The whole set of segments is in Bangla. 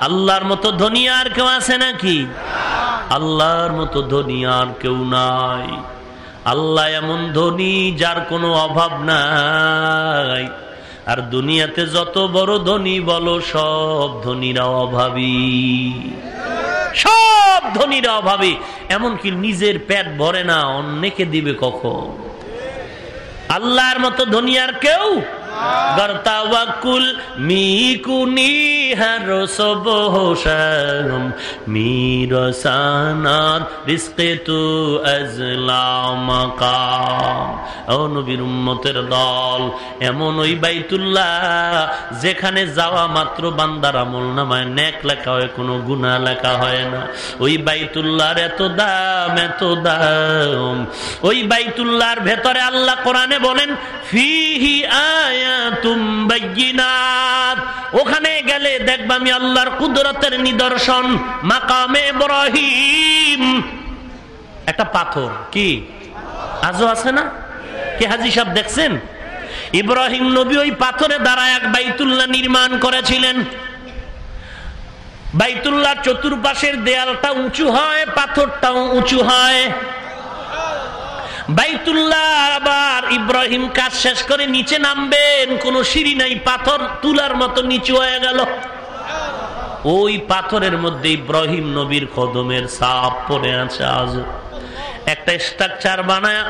আল্লাহর মতো ধনী আর কেউ আছে নাকি? আল্লাহর মতো ধনী আর কেউ নাই। আল্লাহ এমন ধনী যার কোনো অভাব নাই। আর দুনিয়াতে যত বড় ধনী বলো, সব ধনীরা অভাবী। সব ধনীরা অভাবী। এমনকি নিজের পেট ভরে না, অন্যকে দিবে কখন? আল্লাহর মতো ধনী আর কেউ গর্তাওয়াকুল মিকুনি হারো সবহসাম মিরসানার রিস্কে তু আজলামাকাম ও নবীর উম্মতের দল, এমন ওই বাইতুল্লাহ যেখানে যাওয়া মাত্র বান্দার আমল নামায় নেক লেখা হয়, কোনো গুণা লেখা হয় না। ওই বাইতুল্লাহর এত দাম এত দাম। ওই বাইতুল্লাহর ভেতরে আল্লাহ কোরআনে বলেন, ফিহি বাইয়িনাত ওখানে গেলে দেখবা আমি আল্লাহর কুদরতের নিদর্শন, মাকামে ইব্রাহিম। একটা পাথর, কি? আজও আছে না? কি হাজি সাহেব দেখছেন? ইব্রাহিম নবী ওই পাথরে দ্বারা এক বাইতুল্লাহ নির্মাণ করেছিলেন। বাইতুল্লাহ চতুর্পাশের দেয়ালটা উঁচু হয়, পাথরটাও উঁচু হয়। বাইতুল্লাহ আবার ইব্রাহিম কাজ শেষ করে নিচে নামবেন, কোন সিঁড়ি নাই, পাথর তুলার মতো নিচু হয়ে গেল। ওই পাথরের মধ্যে ইব্রাহিম নবীর কদমের সাপ পড়ে আছে আজ। একটা স্ট্রাকচার বানায়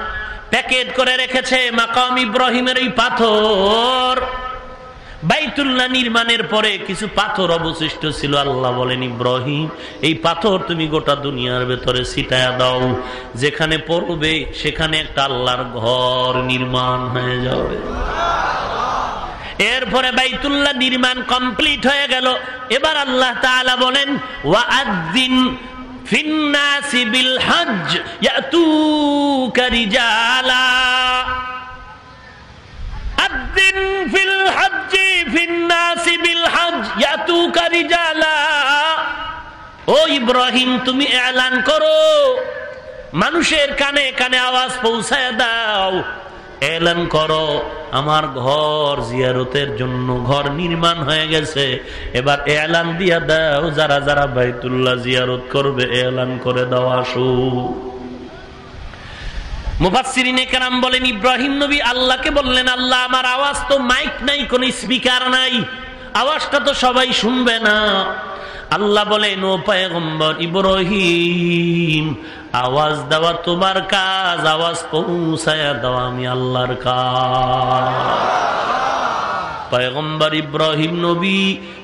প্যাকেট করে রেখেছে, মাকাম ইব্রাহিমের ওই পাথর। বাইতুল্লাহ নির্মাণের পরে কিছু পাথর অবশিষ্ট ছিল। আল্লাহ বলেন, ইব্রাহিম, এই পাথর তুমি গোটা দুনিয়ার ভেতরে ছিটায়া দাও। যেখানে পড়বে, সেখানে একটা আল্লাহর ঘর নির্মাণ হয়ে যাবে। এরপরে বাইতুল্লাহ নির্মাণ কমপ্লিট হয়ে গেল। এবার আল্লাহ বলেন ওয়াআদ্দিন ফিন্নাসি বিল হজ ইয়াতুকা আদ্দিন ফিল হজ্জি ফিন্নাসি বিল হজ ইয়াতুকা রিজালা ও ইব্রাহিম, তুমি এলান করো। মানুষের কানে কানে আওয়াজ পৌঁছায় দাও। এলান করো। আমার ঘর জিয়ারতের জন্য ঘর নির্মাণ হয়ে গেছে। এবার এলান দিয়া দাও। যারা যারা বাইতুল্লাহ জিয়ারত করবে, এলান করে দাও, আসু। মুফাসসিরিনে কেরাম বলেন, ইব্রাহিম নবী আল্লাহকে বললেন, আল্লাহ, আমার আওয়াজ তো মাইক নাই, কোন স্পিকার নাই। আওয়াজটা তো সবাই শুনবে না। আল্লাহ বলেন, ও পায়গম্বর ইব্রাহিম, আওয়াজ দেওয়া তোমার কাজ, আওয়াজ পৌঁছায় দেওয়া আমি আল্লাহর কাজ। পয়গম্বর ইব্রাহিম নবী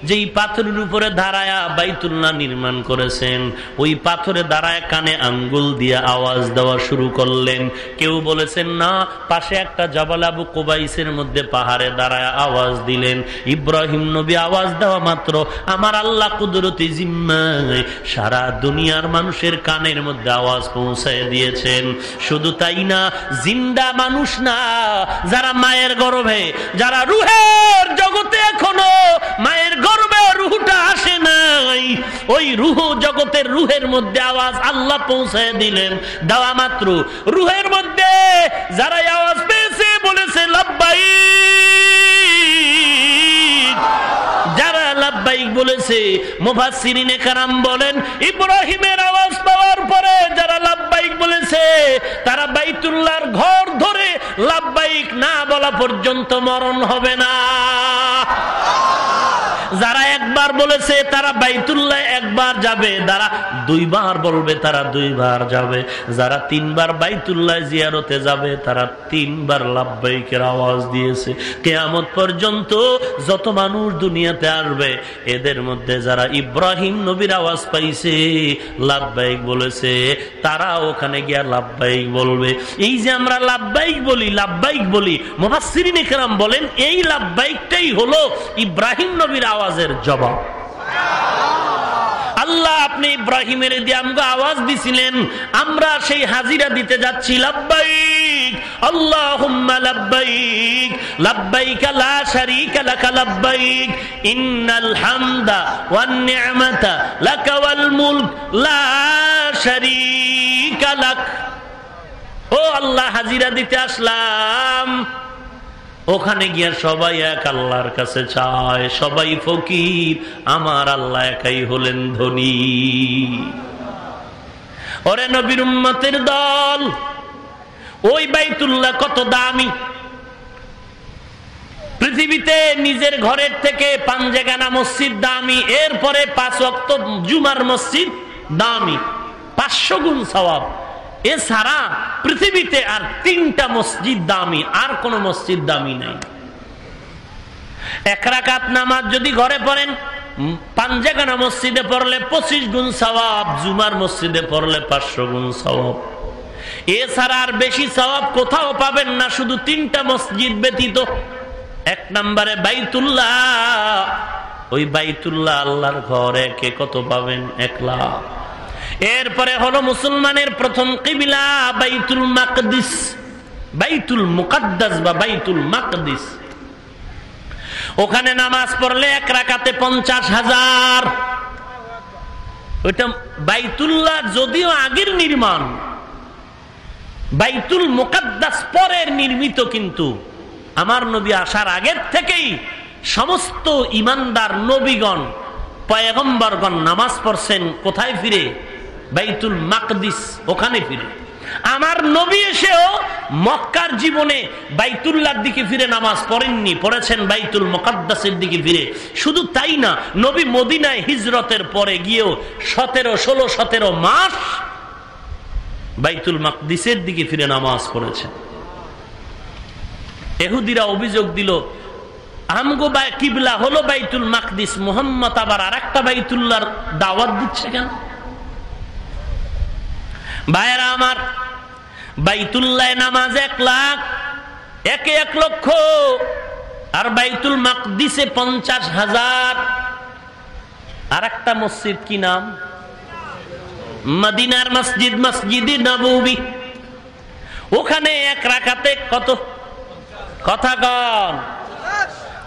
যেই পাথরের উপরে দাঁড়ায়া বাইতুল্লাহ নির্মাণ করেছেন, ওই পাথরে দাঁড়ায় কানে আঙ্গুল দিয়ে আওয়াজ দেওয়া শুরু করলেন। কেউ বলেছেন, না, পাশে একটা জবাল আবু কোবাইসের মধ্যে পাহাড়ে দাঁড়ায় আওয়াজ দিলেন। ইব্রাহিম নবী আওয়াজ দেওয়া মাত্র, আমার আল্লাহ কুদরতি জিম্মায় সারা দুনিয়ার মানুষের কানের মধ্যে আওয়াজ পৌঁছায় দিয়েছেন। শুধু তাই না, জিন্দা মানুষ না, যারা মায়ের গর্ভে, যারা রুহের জগতে এখনও মায়ের গর্বে রুহটা আসে নাই। ওই রুহ জগতের রুহের মধ্যে আওয়াজ আল্লাহ পৌঁছায় দিলেন। দেওয়া মাত্র। রুহের মধ্যে যারা আওয়াজ পেয়েছে, বলেছে লাভবাই যারা লাভবাইক বলেছে, মুফাসসিরিনে কারাম বলেন, ইব্রাহিমের আওয়াজ পাওয়ার পরে যারা লাভবাইক বলেছে, তারা বাইতুল্লাহর ঘর লাভবাইক না বলা পর্যন্ত মরণ হবে না। যারা একবার বলেছে তারা বাইতুল্লাহ একবার যাবে, যারা দুইবার বলবে তারা দুইবার যাবে, যারা তিনবার বাইতুল্লাহ জিয়ারতে যাবে তারা তিনবার লাভবাইকের আওয়াজ দিয়েছে। কেয়ামত পর্যন্ত যত মানুষ দুনিয়াতে আসবে, এদের মধ্যে যারা ইব্রাহিম নবীর আওয়াজ পাইছে লাভবাইক বলেছে, তারা ওখানে গিয়া লাভবাইক বলবে। এই যে আমরা লাভবাইক বলি লাভবাইক বলি মোহাসিরিন বলেন, এই লাভবাইকটাই হলো ইব্রাহিম নবীর আওয়াজের জবাব। আল্লাহ, আপনি ইব্রাহিমের দিয়ে আওয়াজ দিছিলেন। আমরা সেই হাজিরা দিতে যাচ্ছি, লাব্বাইক আল্লাহ, হাজিরা দিতে আসলাম। ওখানে গিয়ে সবাই এক আল্লাহর কাছে চায়, সবাই ফকির, আমার আল্লাহ একাই হলেন ধনী। ওরে নবীর উম্মতের দল, ওই বাইতুল্লাহ কত দামি। পৃথিবীতে নিজের ঘরের থেকে পাঞ্জেগানা মসজিদ দামি, এরপরে পাঁচ অক্ত জুমার মসজিদ দামি, পাঁচশো গুণ সবাব এছাড়া পৃথিবীতে আর তিনটা মসজিদ দামি, আর কোন মসজিদ দামি নাই। এক রাকাত নামাজ যদি ঘরে পড়েন পাঞ্জাগানা মসজিদে পড়লে পঁচিশ গুণ সবাব জুমার মসজিদে পড়লে পাঁচশো গুণ সবাব এছাড়া আর বেশি সবাব কোথাও পাবেন না, শুধু তিনটা মসজিদ ব্যতীত। এক নম্বরে বাইতুল্লাহ। ওই বাইতুল্লাহ আল্লাহর ঘরে কে কত পাবেন? এক লাখ। এরপরে হলো মুসলমানের প্রথম কিবিলা বাইতুল মাকদিস। বাইতুল মুকাদ্দাস বা বাইতুল মাকদিস। ওখানে নামাজ পড়লে এক রাকাতে পঞ্চাশ হাজার। ওইটা বাইতুল্লাহ যদিও আগের নির্মাণ, বাইতুল মুকাদ্দাস পরের নির্মিত কিন্তু আমার নবী আসার আগের থেকেই সমস্ত ইমানদার নবীগণ, পয়গম্বরগণ নামাজ পড়ছেন, কোথায় ফিরে? বাইতুল মাকদিস, ওখানে ফিরে। আমার নবী এসেও মক্কার জীবনে বাইতুল্লার দিকে ফিরে নামাজ পড়েননি, পড়েছেন বাইতুল মকাদ্দাসের দিকে ফিরে। শুধু তাই না, নবী মদিনায় হিজরতের পরে গিয়েও সতেরো, ষোলো, সতেরো মাস বাইতুল মাকদিসের দিকে ফিরে নামাজ পড়েছেন। এহুদিরা অভিযোগ দিল, আমগো কিবলা হলো বাইতুল মাকদিস, মোহাম্মদ আবার আর একটা বাইতুল্লার দাওয়াত দিচ্ছে কেন? ভাইয়েরা আমার, বাইতুল্লাহ নামাজ এক লাখ, একে এক লক্ষ, আর বাইতুল মাকদিসে পঞ্চাশ হাজার। আর একটা মসজিদ কি নাম? মদিনার মসজিদ মসজিদ নবী ওখানে এক রাখাতে কত? কথা কন।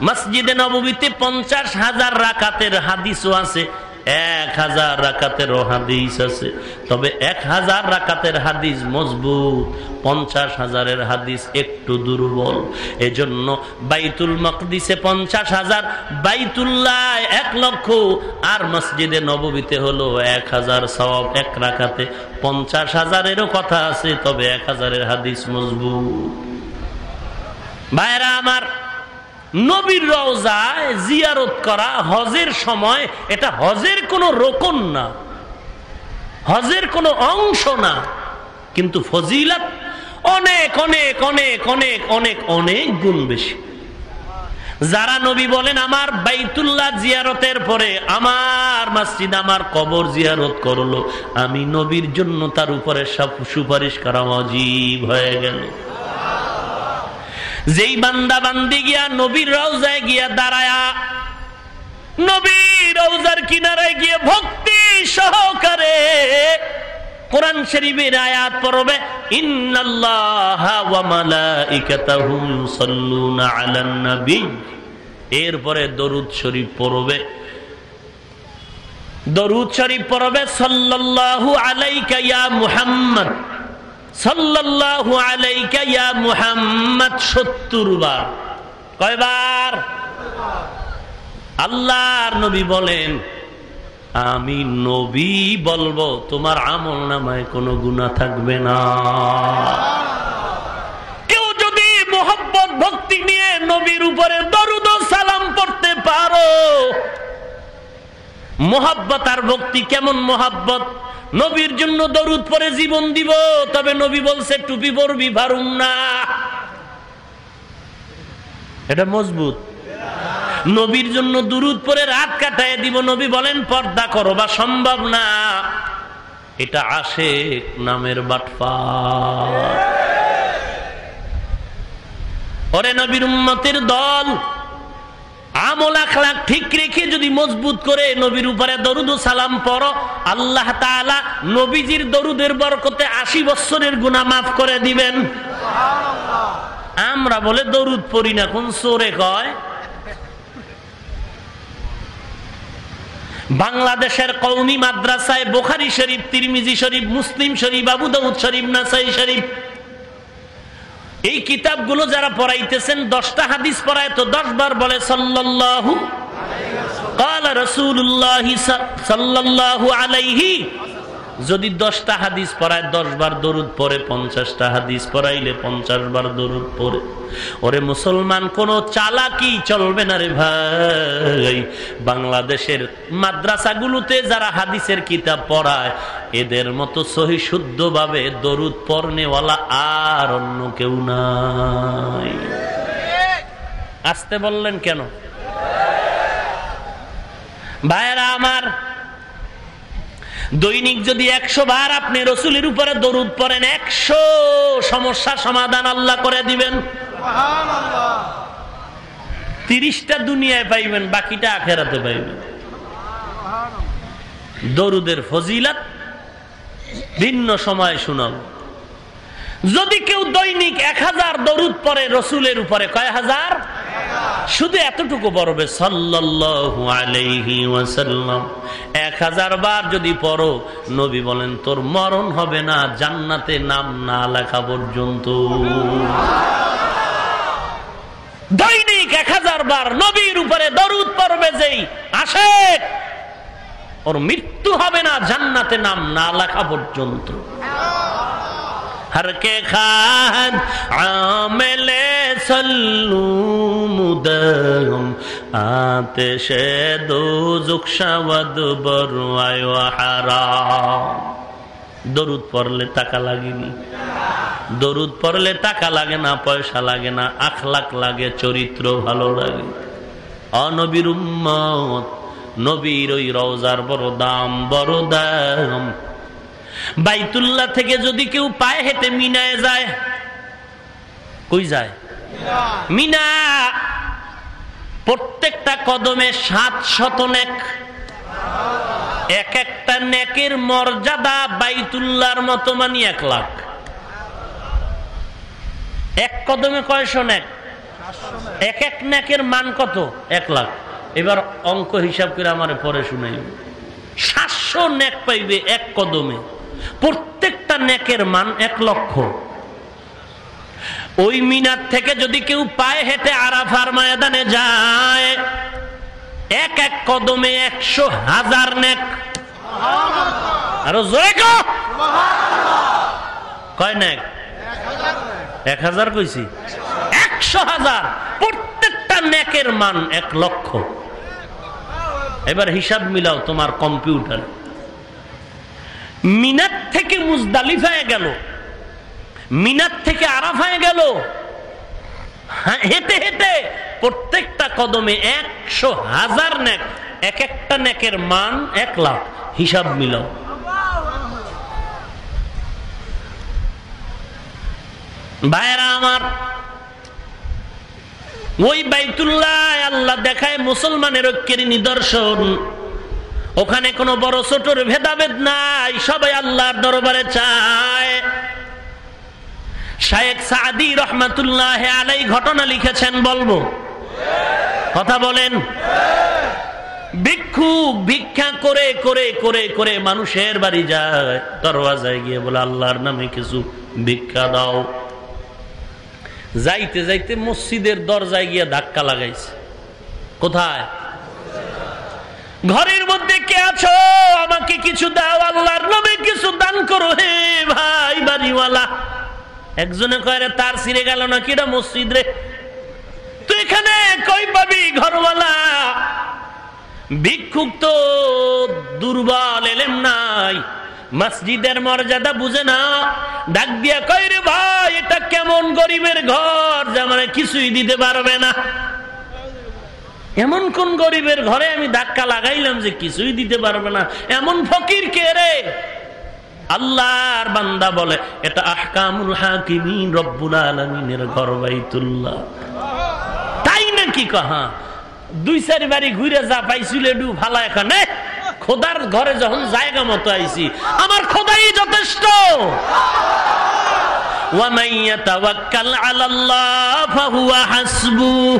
মসজিদে নবীতে পঞ্চাশ হাজার রাকাতের হাদিসও আছে। এক হাজার রাকাতের হাদিস আছে। তবে এক হাজার রাকাতের হাদিস মজবুত, পঞ্চাশ হাজারের হাদিস একটু দুর্বল। এজন্য বাইতুল মকদিসে পঞ্চাশ হাজার, বাইতুল্লাহ এক লক্ষ, আর মসজিদে নবীতে হলো এক হাজার সব এক রাকাতে। পঞ্চাশ হাজারেরও কথা আছে, তবে এক হাজারের হাদিস মজবুত। ভাইরা আমার নবীর রওজায় জিয়ারত করা হজের সময় এটা হজের কোন রোকন না। হজের কোন অংশ না। কিন্তু ফজিলাত অনেক অনেক অনেক অনেক অনেক অনেক গুণ বেশি। যারা নবী বলেন, আমার বাইতুল্লাহ জিয়ারতের পরে আমার মসজিদ, আমার কবর জিয়ারত করল। আমি নবীর জন্য তার উপরে সব সুপারিশ করা অজীব হয়ে গেল। যেই বান্দা বান্দি গিয়া নবীর রওজায় গিয়া দাঁড়ায়া, নবীর রওজার কিনারায় গিয়ে ভক্তি সহকারে কোরআন শরীফের আয়াত পড়বে, ইন্নাল্লাহা ওয়া মালাইকাতাহু ইউসাল্লুনা আলান নবী। এরপরে দরুদ শরীফ পড়বে। দরুদ শরীফ পড়বে, সাল্লাল্লাহু আলাইকা ইয়া মুহাম্মদ। সাল্লাল্লাহু আলাইকা মুহাম্মদ 70 বার। কয়বার? আল্লাহর নবী বলেন, আমি নবী বলব, তোমার আমল নামায় কোনো গুণা থাকবে না। কেউ যদি মোহব্বত, ভক্তি নিয়ে নবীর উপরে দরুদ সালাম পড়তে পারো মোহাব্বত আর ভক্তি কেমন মোহাব্বত? নবীর জন্য দরুদ পরে জীবন দিব, তবে নবী বলছে, টুপি পরবি, ভারুম না। এটা মজবুত। নবীর জন্য দুরুদ পরে রাত কাটায় দিব, নবী বলেন, পর্দা করো, বা সম্ভব না। এটা আসে নামের বাটফা। ওরে নবীর উম্মতের দল আমল আখলাক ঠিক রেখে যদি মজবুত করে নবীর উপরে দরুদ সালাম পড়ো, আল্লাহ তাআলা নবীজির দরুদের বরকতে আশি বছরের গুনাহ মাফ করে দিবেন। আমরা বলে দরুদ পড়ি না, কোন সোরে কয়? বাংলাদেশের কৌমি মাদ্রাসায় বোখারি শরীফ, তিরমিজি শরীফ, মুসলিম শরীফ আবু দাউদ শরীফ, নাসাই শরীফ এই কিতাবগুলো যারা পড়াইতেছেন, দশটা হাদিস পড়ায় তো দশ বার বলে, সাল্লাল্লাহু কাল রসুল্লাহ সাল্লাল্লাহু আলাইহি যদি দশটা হাদিস পড়ায় দশ বার দরুদ পরে পঞ্চাশটা হাদিস পড়াইলে পঞ্চাশ বার দরুদ পরে ওরে মুসলমান, কোন চালাকি চলবে না রে ভাই। বাংলাদেশের মাদ্রাসাগুলোতে যারা হাদিসের কিতাব পড়ায়, এদের মতো সহি শুদ্ধ ভাবে দরুদ পড়নেওয়ালা আর অন্য কেউ নাই। আসতে বললেন কেন? ভাইরা আমার দৈনিক যদি একশো বার আপনি রসুলের উপরে দরুদ পড়েন, একশো সমস্যার সমাধান আল্লাহ করে দিবেন। তিরিশটা দুনিয়ায় পাইবেন, বাকিটা আখেরাতে পাইবেন। দরুদের ফজিলাত ভিন্ন সময় শুনাব। যদি কেউ দৈনিক এক হাজার দরুদ পরে রসুলের উপরে, কয় হাজার? শুধু এতটুকু পড়বে, সাল্লাল্লাহু আলাইহি ওয়াসাল্লাম। এক হাজার বার যদি পড়ো, নবী বলেন, তোর মরণ হবে না, জান্নাতে নাম না লেখা পর্যন্ত। দৈনিক এক হাজার বার নবীর উপরে দরুদ পড়বে যেই আসে ওর মৃত্যু হবে না, জান্নাতে নাম না লেখা পর্যন্ত। হরকে খান আমলে عامل سلو مدہم آتش دو বরু আয়ো হারা দরুদ পড়লে টাকা লাগেনি দরুদ পড়লে টাকা লাগে না পয়সা লাগে না আখলাখ লাগে চরিত্র ভালো লাগে অনবির নবীর ওই রওজার বড় দাম বড় দাম। বাইতুল্লাহ থেকে যদি কেউ পায়ে হেঁটে মিনায় যায়, কই যায়? মিনা। প্রত্যেকটা কদমে সাত শত নেক। এক একটা নেকের মর্যাদা বাইতুল্লাহর মতো মানি এক লাখ। এক কদমে কয়শো নেক? এক এক নেকের মান কত? এক লাখ। এবার অঙ্ক হিসাব করে আমার পরে শুনাই সাতশো নেক পাইবে এক কদমে। প্রত্যেকটা নেকের মান এক লক্ষ। ওই মিনার থেকে যদি কেউ পায়ে হেঁটে আরাফার ময়দানে যায়, এক এক কদমে একশো হাজার নেক। আরও জোরে কয় নেক? এক হাজার কইছি। একশো হাজার। প্রত্যেকটা নেকের মান এক লক্ষ। এবার হিসাব মিলাও তোমার কম্পিউটার। মিনার থেকে মুজদালিফায় গেল। মিনার থেকে আরাফায় গেল। হেঁটে হেঁটে প্রত্যেকটা কদমে একশো হাজার নেক, এক একটা নেকের মান এক লাখ। হিসাব মিলাও। ভাইরা আমার, ওই বাইতুল্লাহ আল্লাহ দেখায় মুসলমানের ঐক্যের নিদর্শন। ওখানে কোনো বড় ছোটর ভেদাভেদ নাই, সবাই আল্লাহর দরবারে চায়। শায়েক সাদি রহমাতুল্লাহ আলাই ঘটনা লিখেছেন, বলব। কথা বলেন। ভিক্ষু ভিক্ষা করে করে করে করে মানুষের বাড়ি যায়, দরওয়াজায় গিয়ে বলে, আল্লাহর নামে কিছু ভিক্ষা দাও। যাইতে যাইতে মসজিদের দরজায় গিয়ে ধাক্কা লাগাইছে। কোথায়? ঘরের মধ্যে কে আছো? আমাকে কিছু দাও, আল্লাহর নামে কিছু দান করো। হে ভাই বাড়িওয়ালা। একজনে কয় তার ছিঁড়ে গেল না কিরা মসজিদ রে? তুই এখানে কই পাবি ঘরওয়ালা? ভিক্ষুক তো দুর্বল, এলেম নাই। মসজিদের মর্যাদা বুঝে না। ডাক দিয়া কই রে ভাই, এটা কেমন গরিবের ঘর যে আমার কিছুই দিতে পারবে না? এমন কোন গরিবের ঘরে আমি ধাক্কা লাগাইলাম যে কিছুই দিতে পারবে না? এমন ফকির কে রে? আল্লাহর বান্দা বলে, এটা আহকামুল হাকিমিন রব্বুল আলমিনের ঘর বাইতুল্লাহ। তাই নাকি কাহা দুই চারি বাড়ি ঘুরে যা পাইছিল ডু ভালা এখানে খোদার ঘরে যখন জায়গা মতো আইছি, আমার খোদাই যথেষ্ট। ওয়ামাইয়া তাওয়াক্কাল আলাল্লাহ ফাহুয়া হাসবুহ।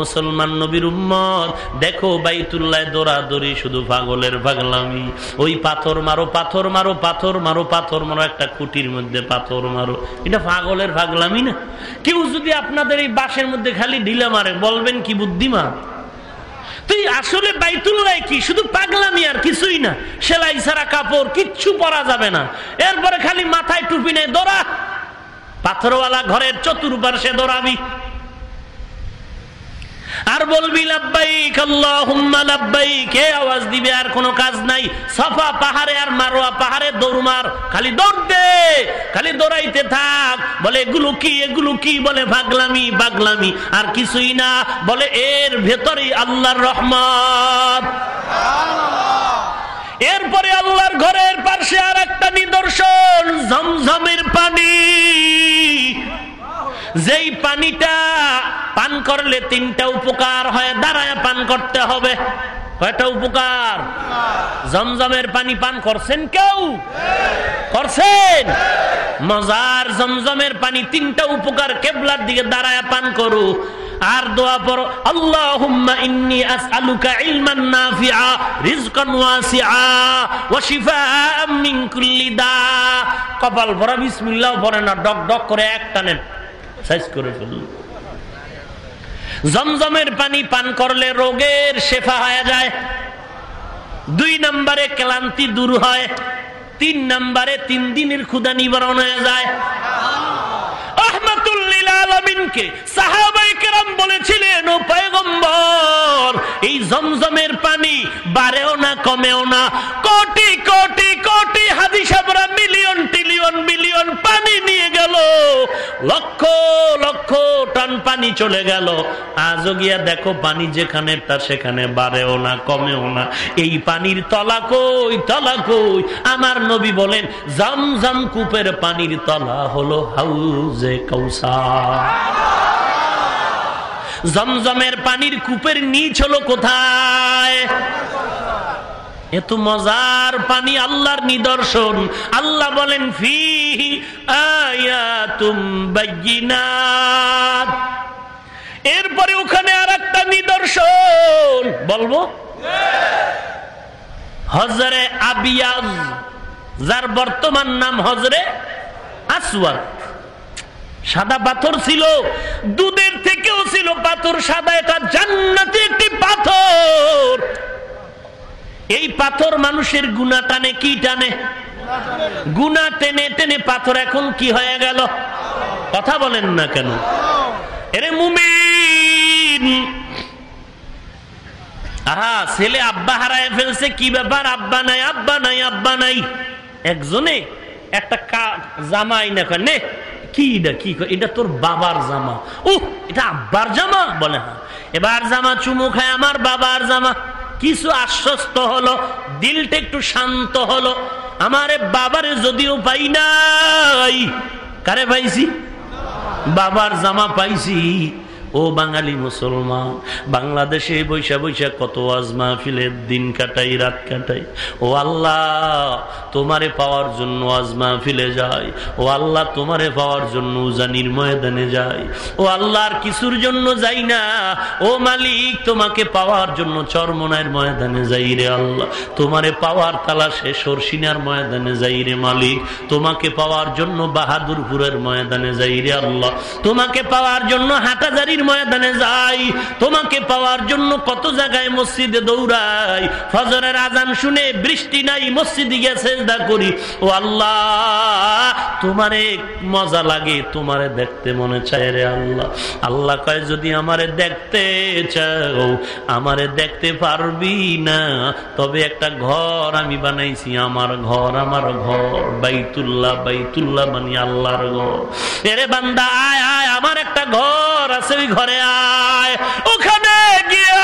মুসলমান নবীর উম্মত। দেখো বাইতুল্লাহ দৌড়াদৌড়ি শুধু পাগলের পাগলামি। ওই পাথর মারো পাথর মারো পাথর মারো পাথর মারো, একটা কুটির মধ্যে পাথর মারো। এটা পাগলের পাগলামি না? কেউ যদি আপনাদের এই বাসের মধ্যে খালি ঢিলা মারে, বলবেন কি বুদ্ধিমান? তুই আসলে বাইতুল্লাহ কি? শুধু পাগলামি আর কিছুই না। সেলাই ছাড়া কাপড়, কিচ্ছু পরা যাবে না। এরপরে খালি মাথায় টুপি নেই দৌড়া পাথরওয়ালা ঘরের চতুর্পার্শ্বে দৌড়াবি আর বলবি লাব্বাইক আল্লাহুম্মা লাব্বাইক। কে আওয়াজ দিবে আর কোনো কাজ নাই। সফা পাহাড়ে আর মারোয়া পাহাড়ে দৌড় মার। খালি দৌড় দে খালি দৌড়াইতে থাক। বলে এগুলো কি এগুলো কি? বলে ভাগলামি বাগলামি আর কিছুই না। বলে এর ভেতরেই আল্লাহর রহমত। এরপরে আল্লাহর ঘরের পাশে আর একটা নিদর্শন ঝমঝমের পানি। যেই পানিটা পান করলে তিনটা উপকার হয়, দাঁড়ায় পান করতে হবে। কয়টা উপকার? জমজমের পানি পান করছেন কেউ? করছেন? মজার জমজমের পানি, তিনটা উপকার, কেবলার দিকে দাঁড়ায় পান করু। আর দোয়া পর দা। কপাল ভরা বিসমিল্লাহ পড়ে না, ডক ডক করে এক টানে সাইজ করে ফেলল। জমজমের পানি পান করলে রোগের শেফা হয়ে যায়। দুই নম্বরে ক্লান্তি দূর হয়, তিন নম্বরে তিন দিনের ক্ষুদা নিবারণ হয়ে যায়। বলেছিলেন, ও পয়গম্বর, এই জমজমের পানি বাড়েও না, কমেও না। কোটি কোটি কোটি হাদিসাবরা পানি নিয়ে গেল। লক্ষ লক্ষ টন পানি চলে গেল। আজও গিয়া দেখো পানি যেখানে তা সেখানে বাড়েও না, কমেও না। এই পানির তলা কই তলা কই? আমার নবী বলেন, জাম কূপের পানির তলা হলো হাউজে কৌসা জমজমের পানির কূপের নিচ হলো কোথায়? এত মজার পানি আল্লাহর নিদর্শন। আল্লাহ বলেন ফি এরপরে ওখানে আর একটা নিদর্শন। বলব? হজরে আবিয়াজ যার বর্তমান নাম হজরে আসওয়াদ। সাদা পাথর ছিল, দুধের থেকেও ছিল পাথর, সাদা এটা জান্নাতি একটি পাথর। এই পাথর মানুষের গুণা টানে, কি টানে? গুণা টেনে টেনে পাথর এখন কি হয়ে গেল? কথা বলেন না কেন? এরে মুমিন! আহা, ছেলে আব্বা হারায় ফেলছে, কি ব্যাপার? আব্বা নাই আব্বা নাই আব্বা নাই। একজনে একটা জামাই না নে, কি এটা কি এটা তোর বাবার জামা। ও এটা আব্বার জামা? বলে হ্যাঁ। এবার জামা চুমু খায় আমার বাবার জামা। কিছু আশ্বস্ত হলো, দিলটা একটু শান্ত হলো। আমারে বাবারে যদিও পাই নাই। কারে পাইছি? বাবার জামা পাইছি। ও বাঙালি মুসলমান, বাংলাদেশে বৈশা বৈশা কত আজমা ফিলের দিন কাটাই, রাত কাটাই। ও আল্লাহ, তোমারে পাওয়ার জন্য আজমা ফিলে যায় ও আল্লাহ, তোমারে পাওয়ার জন্য উজানির ময়দানে যায় ও আল্লাহর কিছুর জন্য যাই না। ও মালিক, তোমাকে পাওয়ার জন্য চরমনায়ের ময়দানে যাই রে আল্লাহ। তোমারে পাওয়ার তালাশে সরসিনার ময়দানে যাই রে মালিক। তোমাকে পাওয়ার জন্য বাহাদুরপুরের ময়দানে যাই রে আল্লাহ। তোমাকে পাওয়ার জন্য হাটাজারি হাসির ময়দানে যাই, তোমাকে পাওয়ার জন্য কত জায়গায় মসজিদে দৌড়াই। ফজরের আজান শুনে বৃষ্টি নাই, মসজিদে গিয়ে চেষ্টা করি। ও আল্লাহ, তোমারে মজা লাগে, তোমারে দেখতে মনে চায় রে আল্লাহ। আল্লাহ কয়, যদি আমারে দেখতে চাও, আমারে দেখতে পারবি না। তবে একটা ঘর আমি বানাইছি, আমার ঘর আমার ঘর, বাইতুল্লাহ বাইতুল্লাহ মানি আল্লাহর ঘর। এরে বান্দা, আয় আয়, আমার একটা ঘর আছে, ওই ঘরে আয়। ওখানে গিয়ে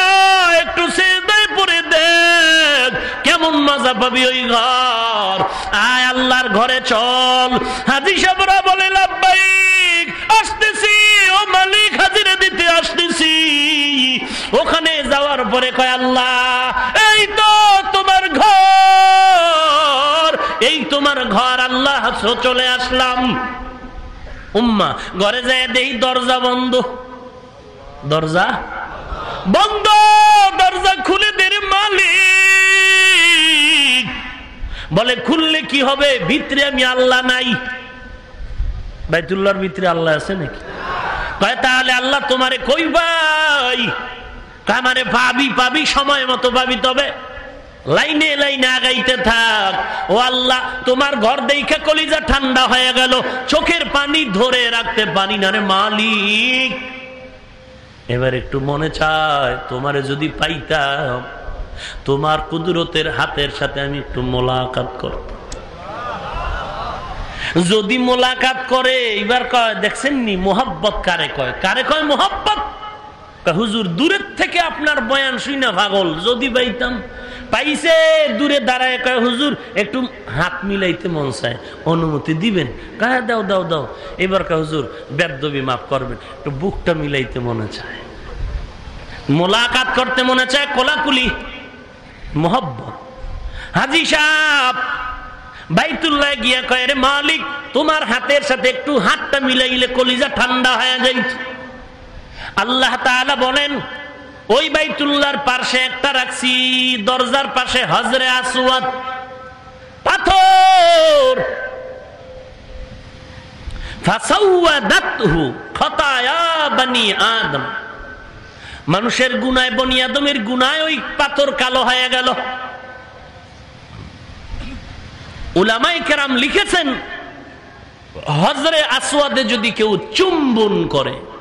একটু সেদায় পরে দেখ, কেমন মজা পাবি ওই ঘর। আয় আল্লাহর ঘরে চল। হাজি সাবরা বলে ওখানে যাওয়ার পরে কয়, আল্লাহ, এই তো তোমার ঘর। এই তোমার ঘর, আল্লাহ, চলে আসলাম। উম্মা, ঘরে যায় দেই দরজা বন্ধ। দরজা? বন্ধ, দরজা খুলে দে মালিক। বলে, খুললে কি হবে? ভিতরে আমি আল্লাহ নাই। বাইতুল্লাহর ভিতরে আল্লাহ আছে নাকি? কয়, তাহলে আল্লাহ তোমারে কই ভাই? আমারে পাবি পাবি সময় মতো পাবি তবে। লাইনে লাইনে আগাইতে থাক। ও আল্লাহ, তোমার ঘর দেখা কলিজা ঠান্ডা হয়ে গেল। চোখের পানি ধরে রাখতে পারি না রে মালিক। এবার একটু মনে চায়, তোমারে যদি পাইতাম, তোমার কুদরতের হাতের সাথে আমি একটু মোলাকাত করতাম। যদি মোলাকাত করে এবার কয়, দেখছেন নি, মোহাব্বত কারে কয়? কারে কয় মোহাব্বত? হুজুর, দূরের থেকে আপনার বয়ান শুই না ভাগল যদি পাইতাম পাইছে, দূরে দাঁড়ায় কয়, হুজুর, একটু হাত মিলাইতে মন চায়, অনুমতি দিবেন? কাহা দাও দাও দাও। এবার কা হুজুর, বেদবি মাফ করবেন, একটু বুকটা মিলাইতে মনে চায়। মোলাকাত করতে মনে চায়, কোলাকুলি, মোহব্বত। হাজি সাহ বাইতুল্লাহ গিয়া কয়, রে মালিক, তোমার হাতের সাথে একটু হাতটা মিলাইলে কলিজা ঠান্ডা হয়ে যাইত। আল্লাহ তাআলা বলেন ওই বাইতুল্লার পাশে একটা রাখছি, দরজার পাশে হজরে আসওয়াদ। পাথর! মানুষের গুনায়, বনি আদমের গুনায় ওই পাথর কালো হয়ে গেল। উলামাই কেরাম লিখেছেন হজরে আসওয়াদে যদি কেউ চুম্বন করে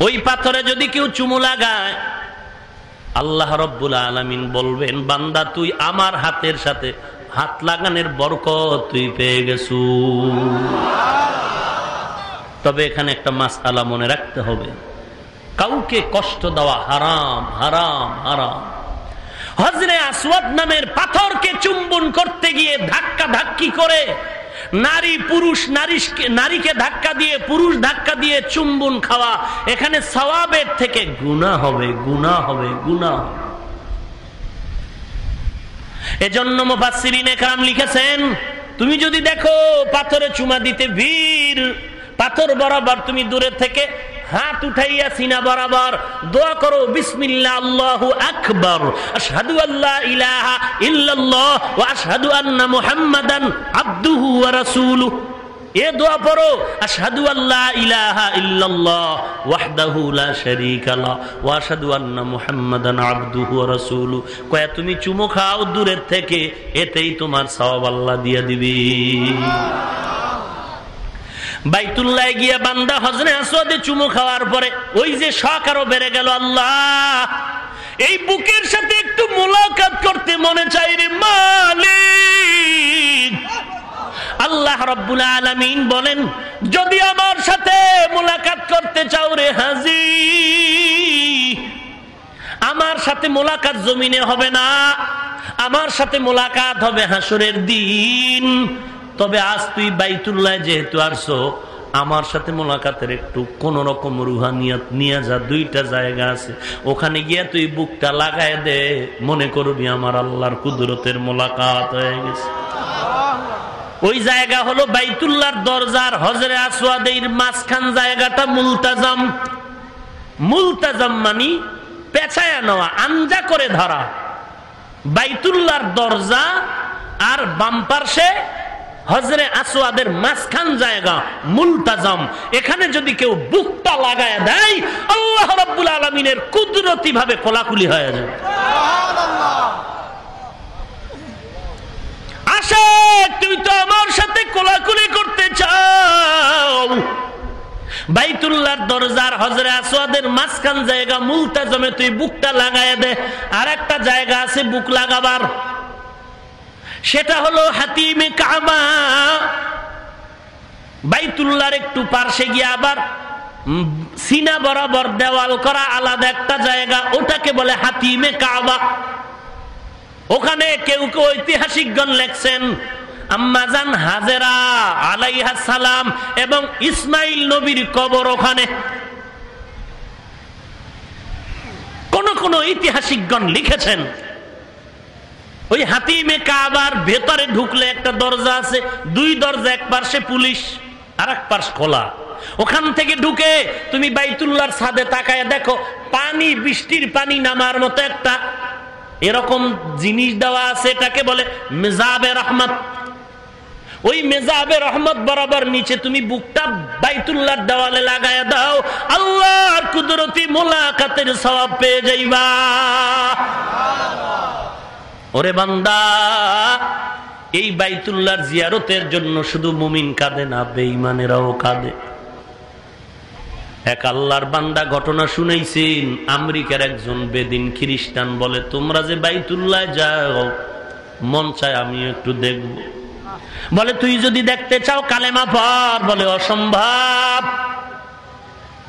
ওই পাথরে যদি কেউ চুমু লাগায়, আল্লাহ রব্বুল আলমিন বলবেন, বান্দা, তুই আমার হাতের সাথে হাত লাগানোর বরকত তুই পেয়ে গেছু। তবে এখানে একটা মাস আলা মনে রাখতে হবে। কাউকে কষ্ট দেওয়া হারাম হারাম হারাম। হজরে আসওয়াদ নামের পাথরকে চুম্বন করতে গিয়ে ধাক্কা ধাক্কি করে নারী পুরুষ নারী নারীকে ধাক্কা দিয়ে, পুরুষ ধাক্কা দিয়ে চুম্বন খাওয়া, এখানে সওয়াবের থেকে গুণা হবে গুণা হবে গুণা হবে। এজন্য মুফাসসিরিন একরাম লিখেছেন, তুমি যদি দেখো পাথরে চুমা দিতে ভিড় পাথর বরাবর তুমি দূরে থেকে হাত উঠাইয়া সিনা বরাবর দোয়া করো বিসমিল্লা আল্লাহু আকবর, আশহাদু আল্লাহ ইলাহা ইল্লাল্লাহ ওয়া আশহাদু আন্না মুহাম্মাদান আবদুহু ওয়া রাসূলুহু। এ দোয়া পড়ো, আশহাদু আল্লাহ ইলাহা ইল্লাল্লাহ ওয়াহদাহু লা শারীকা লা ওয়া আশহাদু আন্না মুহাম্মাদান আবদুহু ওয়া রাসূলু কয়, তুমি চুমু খাও দূরের থেকে, এতেই তোমার সওয়াব আল্লাহ দিয়া দিবে। বাইতুল্লাহ গিয়ে বান্দা হজনে আসওয়াদে চুমু খাওয়ার পরে ওই যে শখ আরও বেড়ে গেল, আল্লাহ! এই বুকের সাথে একটু মোলাকাত করতে মনে চাই রে মালিক। আল্লাহ রব্বুল আলমিন বলেন, যদি আমার সাথে মোলাকাত করতে চাও রে হাজি, আমার সাথে মোলাকাত জমিনে হবে না, আমার সাথে মোলাকাত হবে হাসরের দিন। তবে আজ তুই বাইতুল্লাহ যেহেতু আসছো, আমার সাথে মোলাকাতের একটু কোন রকম রুহানিয়াত নিয়ে যা, দুইটা জায়গা আছে। ওখানে গিয়া তুই বুকটা লাগাই দে, মনে করবি আমার আল্লাহর কুদরতের মোলাকাত হয়ে গেছে। ওই জায়গা হলো বাইতুল্লার দরজার হজরে আসওয়াদের মাঝখান জায়গাটা মুলতাজাম। মুলতাজাম মানি পেছায়া নেওয়া, আঞ্জা করে ধরা। বাইতুল্লাহর দরজা আর বাম হজরে আসোয়াদের মাঝখান জায়গা, মুলতাজম। এখানে যদি কেউ বুকটা লাগায় দেয়, আল্লাহ রব্বুল আলমিনের কুদরতি ভাবে কোলাকুলি হয়ে যায় আসে তুই তো আমার সাথে কোলাকুলি করতে চাও। বাইতুল্লার দরজার হজরে আসোয়াদের মাঝখান জায়গা, মুলতাজমে তুই বুকটা লাগায় দে। আর একটা জায়গা আছে বুক লাগাবার। সেটা হলো হাতিমে কাবা। বাইতুল্লার একটু পার্শ্বে গিয়ে আবার সিনা বরাবর দেওয়াল করা আলাদা একটা জায়গা, ওটাকে বলে হাতিমে কাবা। ওখানে কেউ কেউ ঐতিহাসিকগণ লেখছেন আম্মাজান হাজেরা আলাইহা সালাম এবং ইসমাইল নবীর কবর ওখানে। কোন কোন ঐতিহাসিকগণ লিখেছেন ওই হাতিমে কাবার ভেতরে ঢুকলে একটা দরজা আছে, দুই দরজা, এক পার্শ্বে পুলিশ আর এক পার্শ খোলা। ওখান থেকে ঢুকে তুমি বাইতুল্লার ছাদে তাকায় দেখো, পানি, বৃষ্টির পানি নামার মতো একটা এরকম জিনিস দেওয়া আছে, এটাকে বলে মেজাবে রহমত। ওই মেজাবে রহমত বরাবর নিচে তুমি বুকটা বাইতুল্লার দেওয়ালে লাগায় দাও, আল্লাহর কুদরতি মোলাকাতের সবাব পেয়ে যাইবা। ওরে বান্দা, এই বাইতুল্লার জিয়ারতের জন্য শুধু মুমিন কাঁদে না, বেঈমানেরাও কাঁদে। এক আল্লাহর বান্দা ঘটনা শুনেছেন আমেরিকার একজন বেদিন খ্রিস্টান বলে, তোমরা যে বাইতুল্লাহ যাও, মন চায় আমি একটু দেখব। বলে, তুই যদি দেখতে চাও, কালেমা পর বলে, অসম্ভব।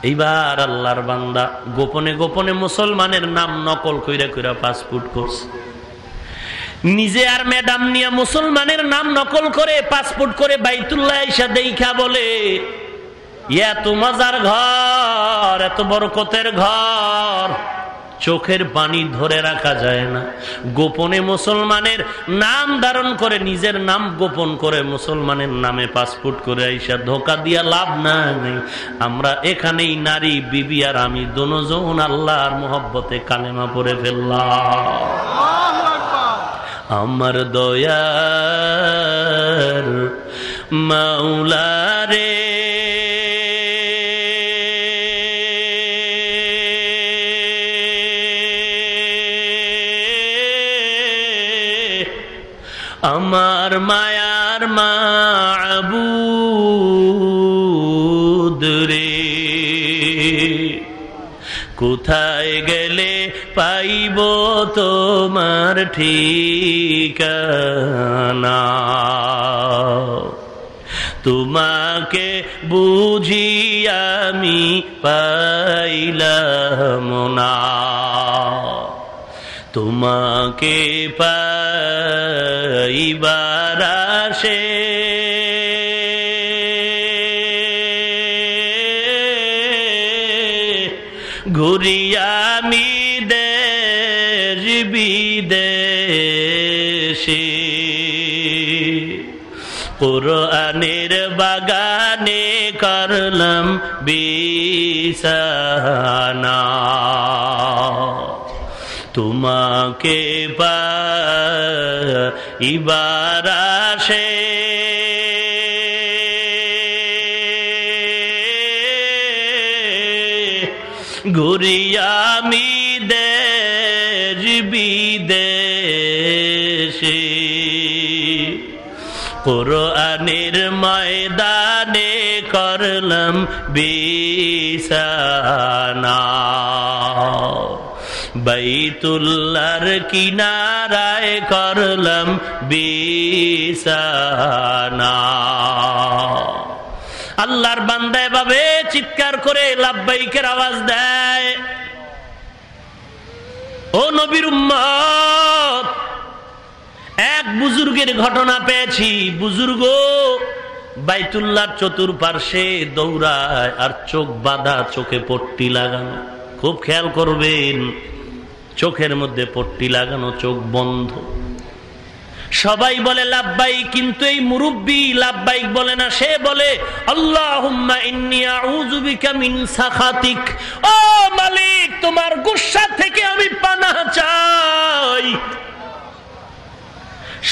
এইবার আল্লাহর বান্দা গোপনে গোপনে মুসলমানের নাম নকল কইরা কইরা পাসপোর্ট করছে। নিজে আর ম্যাডাম নিয়ে মুসলমানের নাম নকল করে পাসপোর্ট করে বাইতুল্লাহ ইসা দেখা বলে এত মজার ঘর, এত বরকতের ঘর। চোখের পানি ধরে রাখা যায় না। গোপনে মুসলমানের নাম ধারণ করে, নিজের নাম গোপন করে মুসলমানের নামে পাসপোর্ট করে আইসা ধোকা দিয়া লাভ নাই। আমরা এখানেই নারী, বিবি আর আমি দোনোজন আল্লাহর মোহব্বতে কালেমা পরে ফেললাম। আমার দয়ার মাওলারে আমার মায়ার মাবুদ রে। কোথায় গেলে পাইব তোমার ঠিকানা। তোমাকে বুঝি আমি পাইলাম না। তোমাকে পাইবার আসে। ঘুরিয়ামি দেশ বিদেশে। কোরআনের বাগানে করলাম বিসানা তোমাকে পাইবার আসে। ঘুরিয়ামি দেশ বিদেশে কোরআনের ময়দানে করলাম বিসানা কিনারায় করলাম বিসানা আল্লাহর বান্দায় ভাবে চিৎকার করে লাভবাইকের আওয়াজ দেয়। ও নবীর উম্মত, এক বুজুর্গের ঘটনা পেয়েছি। বুজুর্গ বাইতুল্লার চতুর্পার্শ্বে দৌড়ায় আর চোখ বাঁধা চোখে পট্টি লাগানো। খুব খেয়াল করবেন, চোখের মধ্যে পট্টি লাগানো, চোখ বন্ধ। সবাই বলে লাভবাই কিন্তু এই মুরব্বী লাভবাইক বলে না, সে বলে আল্লাহ ও মালিক, তোমার গুসা থেকে আমি পানা চাই।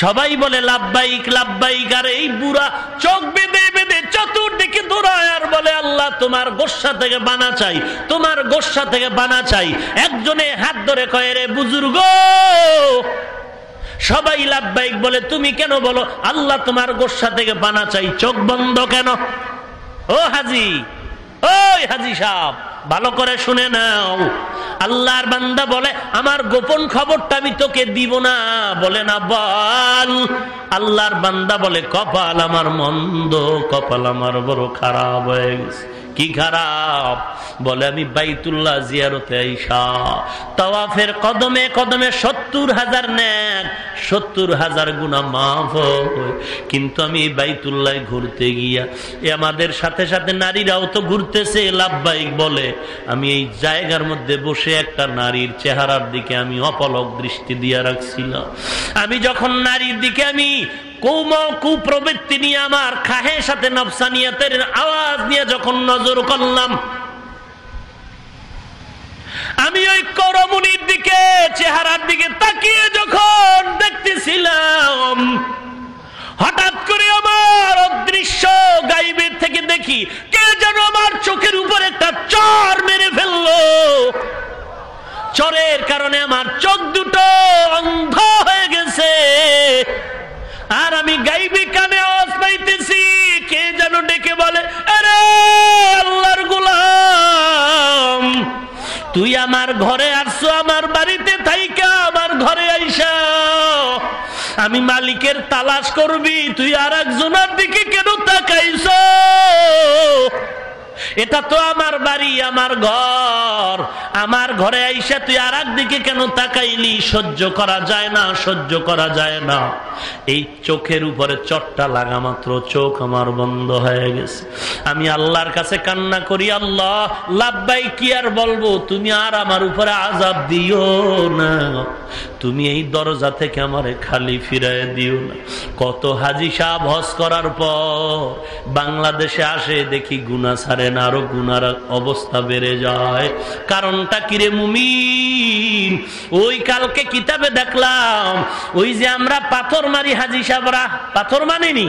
সবাই বলে লাভবাইক লাভবাইক আর এই বুড়া চোখ বেঁধে বেঁধে চতুর্দিকে দৌড়ায় আর বলে, আল্লাহ, তোমার গোসা থেকে বানা চাই, তোমার গোসা থেকে বানা চাই। একজনে হাত ধরে কয়ে রে বুজুর্গ সবাই লাভবাইক বলে, তুমি কেন বলো? আল্লাহ তোমার গোসা থেকে বানা চাই। চোখ বন্ধ কেন? ও হাজি, ওই হাজি সাহ ভালো করে শুনে নাও। আল্লাহর বান্দা বলে, আমার গোপন খবরটা আমি তোকে দিব না। বলে, না, বল। আল্লাহর বান্দা বলে, কপাল আমার মন্দ, কপাল আমার বড় খারাপ হয়ে গেছে। কি খারাপ? বলে, আমি বাইতুল্লাহ জিয়ারতে আইসা তওয়াফের কদমে কদমে সত্তর হাজার নেন, সত্তর হাজার গুণা মাফ কিন্তু আমি বাইতুল্লাহ ঘুরতে গিয়া, এ আমাদের সাথে সাথে নারীরাও তো ঘুরতেছে, লাভবাহিক বলে। আমি এই জায়গার মধ্যে বসে একটা নারীর চেহারার দিকে আমি অপলক দৃষ্টি দিয়া রাখছিলাম। আমি যখন নারীর দিকে আমি কুপ্রবৃত্তি নিয়ে আমার খাহে সাথে নফসানিয়াতের আওয়াজ নিয়ে যখন নজর করলাম, আমি ওই করমুনির দিকে, চেহারার দিকে তাকিয়ে যখন দেখতেছিলাম, হঠাৎ করে আমার অদৃশ্য গাইবের থেকে দেখি, কে যেন আমার চোখের উপর একটা চর মেরে ফেলল। চরের কারণে আমার চোখ দুটো অন্ধ হয়ে গেছে। আর আমি গাইবি কানে আওয়াজ পাইতেছি। কে যেন ডেকে বলে, আরে আল্লাহর গোলাম, তুই আমার ঘরে আসছো, আমার বাড়িতে থাইকা, আমার ঘরে আইসা। আমি মালিকের তালাশ করবি, তুই আর একজনের দিকে কেন তাকাইছ? এটা তো আমার বাড়ি, আমার ঘর। আমার ঘরে আইসা তুই আর দিকে কেন তাকাইলি? সহ্য করা যায় না, সহ্য করা যায় না। এই চোখের উপরে চটটা লাগা মাত্র, চোখ আমার বন্ধ হয়ে গেছে। আমি আল্লাহর কাছে কান্না করি, আল্লাহ লাভবাই কি আর বলব? তুমি আর আমার উপরে আজাব দিও না। তুমি এই দরজা থেকে আমারে খালি ফিরাই দিও না। কত হাজি সাহ হস করার পর বাংলাদেশে আসে, দেখি গুনা ছাড়ে না আরও গুনার অবস্থা বেড়ে যায়। কারণটা কিরে মুমিন? ওই কালকে কিতাবে দেখলাম, ওই যে আমরা পাথর মারি হাজি সাহরা পাথর মানিনি?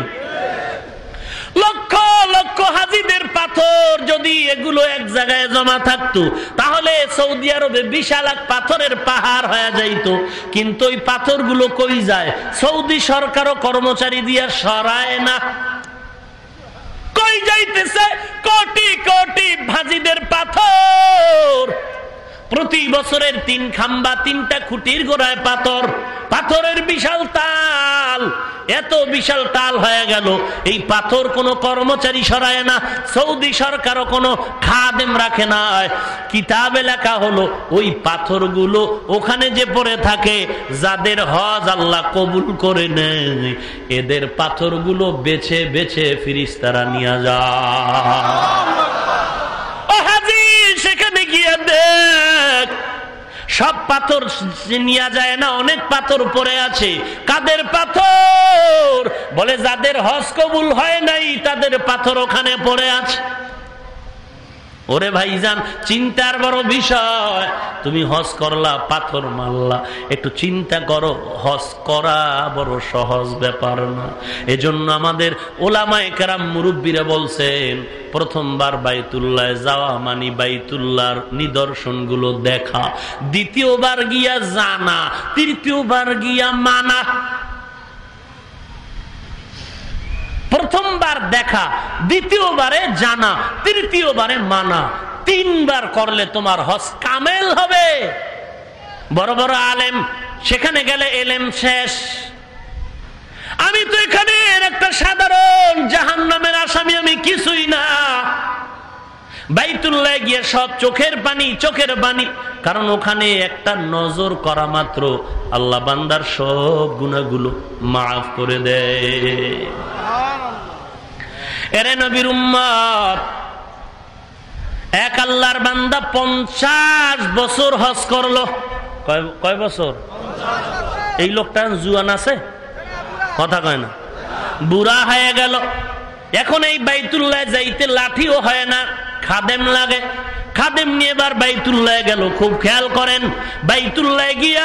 লক্ষ লক্ষ হাজিদের পাথর যদি এগুলো এক জায়গায় জমা থাকতো, তাহলে সৌদি আরবে বিশাল এক পাথরের পাহাড় হয়ে যাইত। কিন্তু ওই পাথরগুলো কই যায়? সৌদি সরকারও কর্মচারী দিয়ে সরায় না। যাইতেছে কোটি কোটি ভাজিদের পাথর। প্রতি বছরের তিন খাম্বা, তিনটা খুঁটির গোড়ায় পাথর। পাথরের বিশাল তাল। এত বিশাল তাল হয়ে গেল। এই পাথর কোনো কর্মচারী সরায় না, সৌদি সরকারও কোনো খাদেম রাখে না। কিতাবে লেখা হলো, ওই পাথরগুলো ওখানে যে পড়ে থাকে, যাদের হজ আল্লাহ কবুল করে নেয়। এদের পাথরগুলো বেছে বেছে ফিরিস তারা নিয়ে যায়। সেখানে গিয়ে দেখ। সব পাথর নিয়ে যায় না, অনেক পাথর পরে আছে। কাদের পাথর? বলে, যাদের হজ কবুল হয় নাই, তাদের পাথর ওখানে পড়ে আছে। ওরে ভাইজান, চিন্তার বড় বিষয়। তুমি হজ করলা, পাথর মারলা। একটু চিন্তা করো, হজ করা বড় সহজ ব্যাপার না। এজন্য আমাদের ওলামায় কেরাম মুরব্বীরা বলছেন, প্রথমবার বাইতুল্লাহ যাওয়া মানি বাইতুল্লাহর নিদর্শনগুলো দেখা। দ্বিতীয়বার গিয়া জানা, তৃতীয়বার গিয়া মানা। প্রথমবার দেখা, দ্বিতীয়বারে জানা, তৃতীয়বারে মানা। তিনবার করলে তোমার হস কামেল হবে। বড় বড় আলেম, সেখানে গেলে এলেম শেষ। আমি তো এখানে একটা সাধারণ জাহান নামের আসামি, আমি কিছুই না। বাইতুল্লাহ গিয়ে সব চোখের পানি চোখের পানি। কারণ ওখানে একটা নজর করা মাত্র। আল্লাহ বান্দার সব গুণাগুলো মাফ করে দেয়। এক আল্লাহর বান্দা পঞ্চাশ বছর হজ করল। কয় বছর? এই লোকটা জুয়ান আছে? কথা কয় না। বুড়া হয়ে গেল। এখন এই বাইতুল্লাহ যাইতে লাঠিও হয় না। খাদেম লাগে। খাদেম নিয়ে এবার বাইতুল্লাহ গেল। খুব খেয়াল করেন, বাইতুল্লাহ গিয়া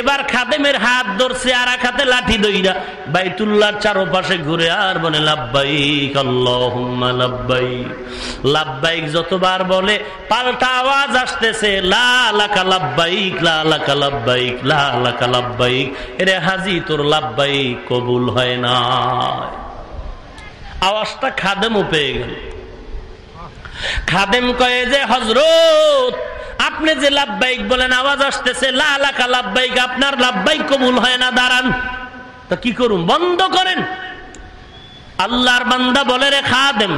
এবার খাদেমের হাত ধরছে আর এক হাতে লাঠি দইরা বাইতুল্লার চারোপাশে ঘুরে আর বলে লাভবাইক আল্লাহুম্মা লাভবাইক লাভবাইক যতবার বলে, পাল্টা আওয়াজ আসতেছে, লা লাকা লাভবাইক লা লাকা লাভবাইক লা লাকা লাভবাইক এরে হাজি, তোর লাভবাইক কবুল হয় না আওয়াজটা খাদেমও পেয়ে গেল। খাদেম কয়ে যে হজরত আপনি যে লাভবাইক বলেন, আওয়াজ আসতেছে লালাকা লাভবাইক আপনার লাভবাইক কবুল হয় না, দাঁড়ান। তো কি করুন? বন্ধ করেন। আল্লাহর বান্দা বলে রে, খাদেম,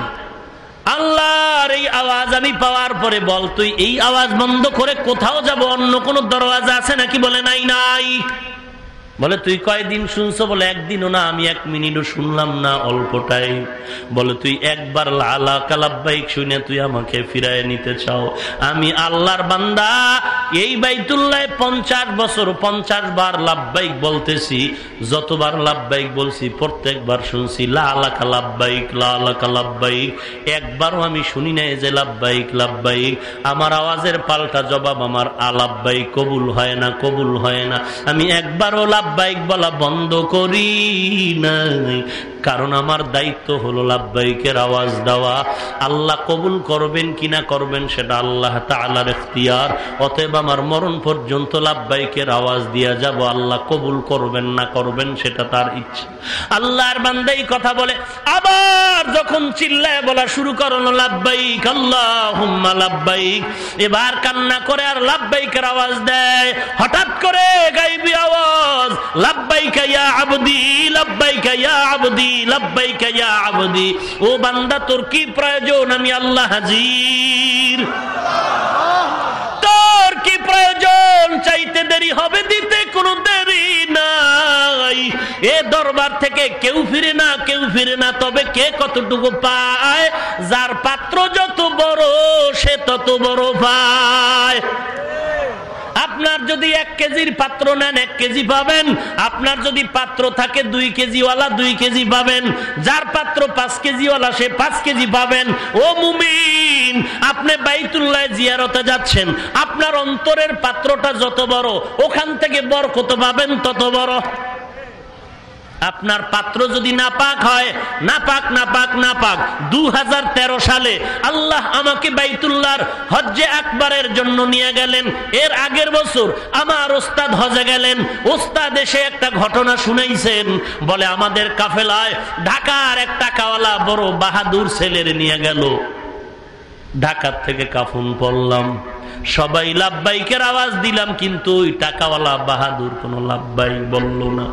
আল্লাহর এই আওয়াজ আমি পাওয়ার পরে বল, তুই এই আওয়াজ বন্ধ করে কোথাও যাব? অন্য কোন দরওয়াজা আছে নাকি বলে, নাই নাই। বলে, তুই কয়দিন শুনছো? বলে, একদিনও না, আমি এক মিনিটও শুনলাম না অল্পটাই। বলে, তুই একবার লালা কালাব্বাইক শুনে তুই আমাকে ফিরায় নিতে চাও। আমি আল্লাহর বান্দা, এই বাইতুল্লাহ পঞ্চাশ বছর, পঞ্চাশ বার লাভবাইক বলতেছি, যতবার লাভবাইক বলছি, প্রত্যেকবার শুনছি, লালা কালাব্বাইক লালা কালাব্বাইক। একবারও আমি শুনি নাই যে লাভবাইক লাভবাইক আমার আওয়াজের পাল্টা জবাব আমার, আলাব্বাইক, কবুল হয় না, কবুল হয় না। আমি একবারও লাভ লাভবাইক বলা বন্ধ করি নাই। কারণ আমার দায়িত্ব হলো লাভবাইকের আওয়াজ দেওয়া। আল্লাহ কবুল করবেন কিনা করবেন সেটা আল্লাহ তালার এখতিয়ার অতএব আমার মরণ পর্যন্ত লাভবাইকের আওয়াজ দিয়া যাব। আল্লাহ কবুল করবেন না করবেন সেটা তার ইচ্ছা। আল্লাহর বান্দাই কথা বলে, আবার যখন চিল্লায় বলা শুরু করল লাভবাইক আল্লাহ হুম্মা লাভবাইক এবার কান্না করে আর লাভবাইকের আওয়াজ দেয়। হঠাৎ করে গাইবি আওয়াজ লাভবাইকা ইয়া আবদি লাভবাইকা ইয়া আবদি। আবদি। ও বান্দা, তোর কি প্রয়োজন? আমি আল্লাহ হাজির। তোর কি প্রয়োজন? চাইতে দেরি হবে, দিতে কোনো দেরি নাই। এ দরবার থেকে কেউ ফিরে না, কেউ ফিরে না। তবে কে কতটুকু পায়? যার পাত্র যত বড়, সে তত বড় পায়। আপনার যদি এক কেজির পাত্র নেন, এক কেজি পাবেন। আপনার যদি পাত্র থাকে দুই কেজিওয়ালা, দুই কেজি পাবেন। যার পাত্র পাঁচ কেজিওয়ালা, সে পাঁচ কেজি পাবেন। ও মুমিন, আপনি বাইতুল্লায় জিয়ারতে যাচ্ছেন। আপনার অন্তরের পাত্রটা যত বড়, ওখান থেকে বর কত পাবেন তত বড়। আপনার পাত্র যদি না পাক হয় না পাক না পাক না পাক দু সালে আল্লাহ আমাকে বাইতুল্লাহর হজ্জে আকবরের জন্য নিয়ে গেলেন। এর আগের বছর আমার ওস্তাদ হজে গেলেন। ওস্তাদ এসে একটা ঘটনা শুনেছেন বলে, আমাদের কাফেলায় ঢাকার একটা টাকাওয়ালা বড় বাহাদুর ছেলের নিয়ে গেল। ঢাকার থেকে কাফুন পড়লাম। সবাই লাভবাইকের আওয়াজ দিলাম, কিন্তু ওই টাকাওয়ালা বাহাদুর কোন লাভবাই বলল না।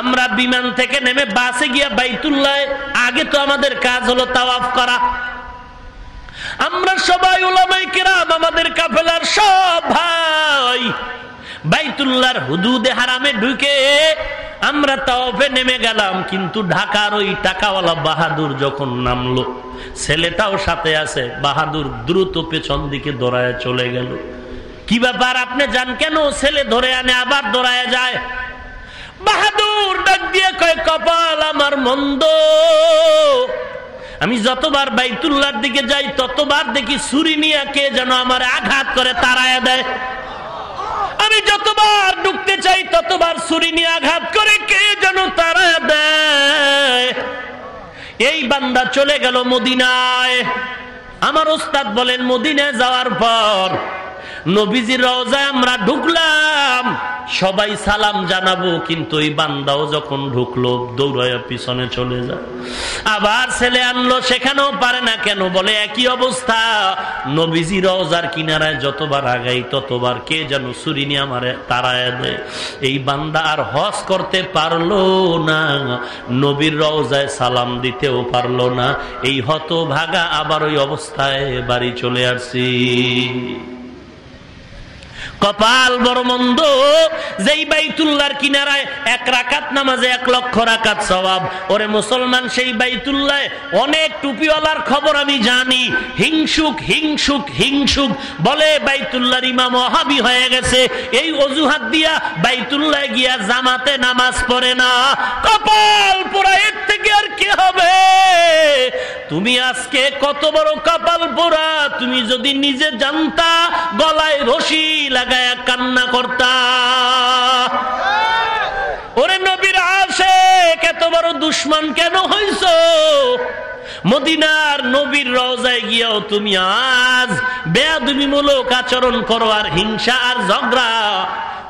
আমরা বিমান থেকে নেমে বাসে গিয়া বাইতুল্লায়, আগে তো আমাদের কাজ হলো তাওয়াফ করা। আমরা সবাই ওলামাই কেরাম, আমাদের কাফেলার সব ভাই। বাইতুল্লাহর হুদুদে হারামে ঢুকে আমরা তাওফে নেমে গেলাম, কিন্তু ঢাকার ওই টাকাওয়ালা বাহাদুর যখন নামলো, ছেলেটাও সাথে আছে, বাহাদুর দ্রুত পেছন দিকে দৌড়ায় চলে গেল। কি ব্যাপার আপনি যান কেন? ছেলে ধরে আনে, আবার দৌড়ায় যায়। বাহাদুর ডাক দিয়ে কয়, কপাল আমার মন্দ। আমি যতবার বাইতুল্লার দিকে যাই, ততবার দেখি সুরি নিয়ে কে যেন আমার আঘাত করে তারায় দেয়। আমি যতবার ঢুকতে চাই, ততবার সুরি নিয়ে আঘাত করে কে যেন তারা দেয়? এই বান্দা চলে গেল মদিনায়। আমার ওস্তাদ বলেন, মদিনায় যাওয়ার পর নবীজির রওজায় আমরা ঢুকলাম। সবাই সালাম জানাব, কিন্তু ওই বান্দাও যখন ঢুকলো, দৌড়ায় পিছনে চলে যায়। আবার ছেলে আনলো, সেখানেও পারে না কেন? বলে, একই অবস্থা। নবীজি রওজার কিনারায় যতবার আগাই, ততবার কে যেন সুরিনি আমার তারায় দেয়। এই বান্দা আর হজ করতে পারল না। নবীর রওজায় সালাম দিতেও পারল না। এই হত ভাগা আবার ওই অবস্থায় বাড়ি চলে আসছি। কপাল বড় মন্দ। যেই বাইতুল্লার কিনারায় এক রাকাত নামাজে এক লক্ষ রাকাত সবাব ওরে মুসলমান, সেই বাইতুল্লাহ অনেক টুপিওয়ালার খবর আমি জানি। হিংসুক হিংসুক হিংসুক বলে বাইতুল্লার ইমাম অহাবি হয়ে গেছে। এই অজুহাত দিয়া বাইতুল্লাহ গিয়া জামাতে নামাজ পড়ে না। কপাল পুরা এর থেকে আর কি হবে? তুমি আজকে কত বড় কপাল পোড়া? তুমি যদি নিজে জানতা, গলায় রশি লাগায় কান্না করতা। ওরে নবীর আসে কত বড় দুশ্মন কেন হইছ? মদিনার নবীর রওজায় গিয়াও তুমি আজ বেয়াদুমিমূলক আচরণ করো আর হিংসা আর ঝগড়া।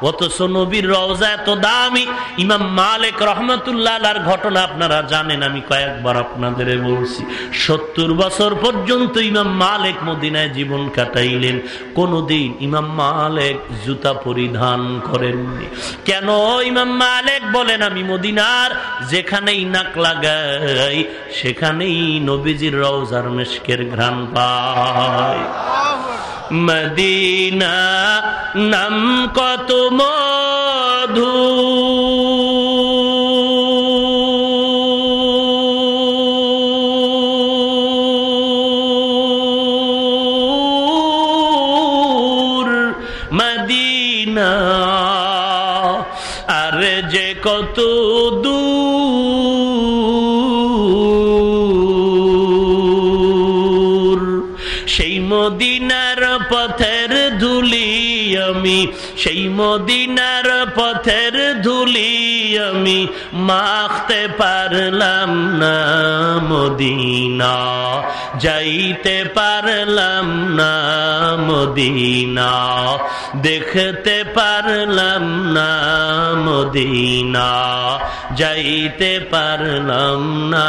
অথচ নবীর রওজা এত দামি। ইমাম মালিক রহমতুল্লাহ ঘটনা আপনারা জানেন, আমি কয়েকবার আপনাদের বলছি। সত্তর বছর পর্যন্ত ইমাম মালিক মদিনায় জীবন কাটাইলেন, কোনদিন ইমাম মালিক জুতা পরিধান করেননি। কেন ইমাম মালিক বলেন, আমি মদিনার যেখানেই নাক লাগাই, সেখানেই নবীজির রওজার মেশকের ঘ্রাণ পায় মদিনা নাম কত মধু। সেই মদিনার পথের ধুলি আমি মাখতে পারলাম না মদিনা, যাইতে পারলাম না মদিনা, দেখতে পারলাম না মদিনা, যাইতে পারলাম না।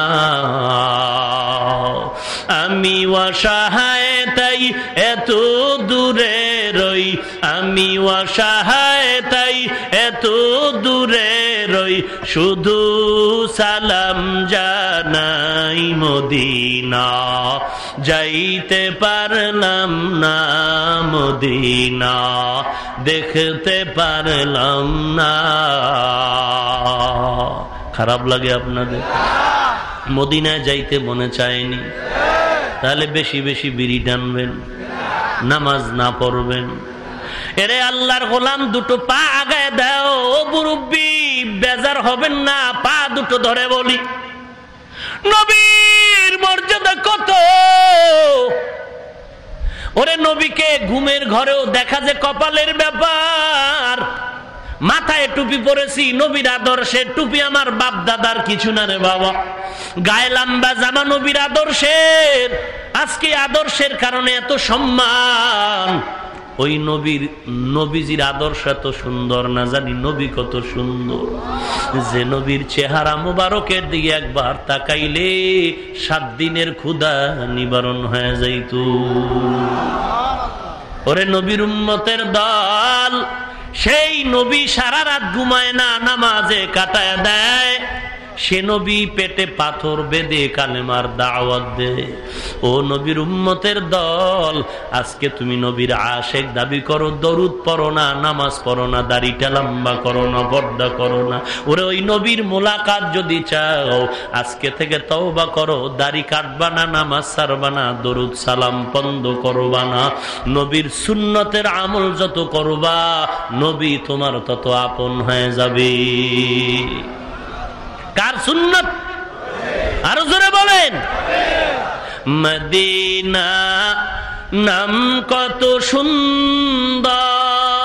আমি অসহায়, তাই এত দূরে আমি অসহায়, তাই এত দূরে রই। শুধু সালাম জানাই মদিনা। যাইতে পারলাম না মদিনা, দেখতে পারলাম না। খারাপ লাগে আপনাদের? মদিনায় যাইতে মনে চায়নি? তাহলে বেশি বেশি বিড়ি টানবেন, নামাজ না পড়বেন। এরে আল্লাহর গোলাম, দুটো পা আগায় দাও, ও মুরব্বী, বেজার হবেন না, পা দুটো ধরে বলি। নবীর মর্যাদা কত? ওরে নবীকে ঘুমের ঘরেও দেখা যে কপালের ব্যাপার। মাথায় টুপি পরেছি, নবীর আদর্শের টুপি আমার বাপ দাদার কিছু না রে বাবা। গায়ে লাম্বা জামা নবীর আদর্শের। আজকে আদর্শের কারণে এত সম্মান। ওই নবীর, নবীজির আদর্শ এত সুন্দর না জানি নবী কত সুন্দর। যে নবীর চেহারা মুবারকের দিকে একবার তাকাইলে সাত দিনের ক্ষুদা নিবারণ হয়ে যাইত। ওরে নবীর উম্মতের দল, সেই নবী সারা রাত ঘুমায় না, নামাজে কাটায় দেয়। সে নবী পেটে পাথর বেঁধে কালেমার দাওয়াত দে। ও নবীর উম্মতের দল, আজকে তুমি নবীর আশেক দাবি করো, দরুদ পড়ো না, নামাজ পড়ো না, দাড়িটা লম্বা করো না বর্দা করো না। ওরে ওই নবীর মোলাকাত যদি চাও, আজকে থেকে তওবা করো, দাড়ি কাটবা না, নামাজ সারবা না, দরুদ সালাম বন্ধ করবা না। নবীর সুন্নতের আমল যত করবা, নবী তোমার তত আপন হয়ে যাবে। কার সুন্নত? আরও জোরে বলেন। মদিনা নাম কত সুন্দর।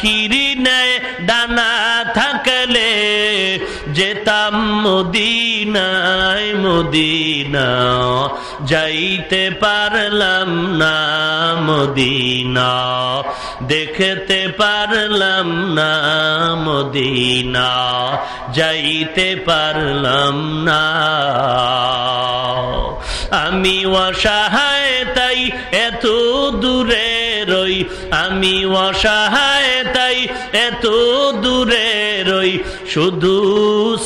পাখিরি নেয় ডানা থাকলে যেতাম মদিনায় মদিনা যাইতে পারলাম না মদিনা দেখতে পারলাম না মদিনা যাইতে পারলাম না। আমি অসহায়, তাই এত দূরে রই, আমি অসহায়, তাই এত দূরে রই। শুধু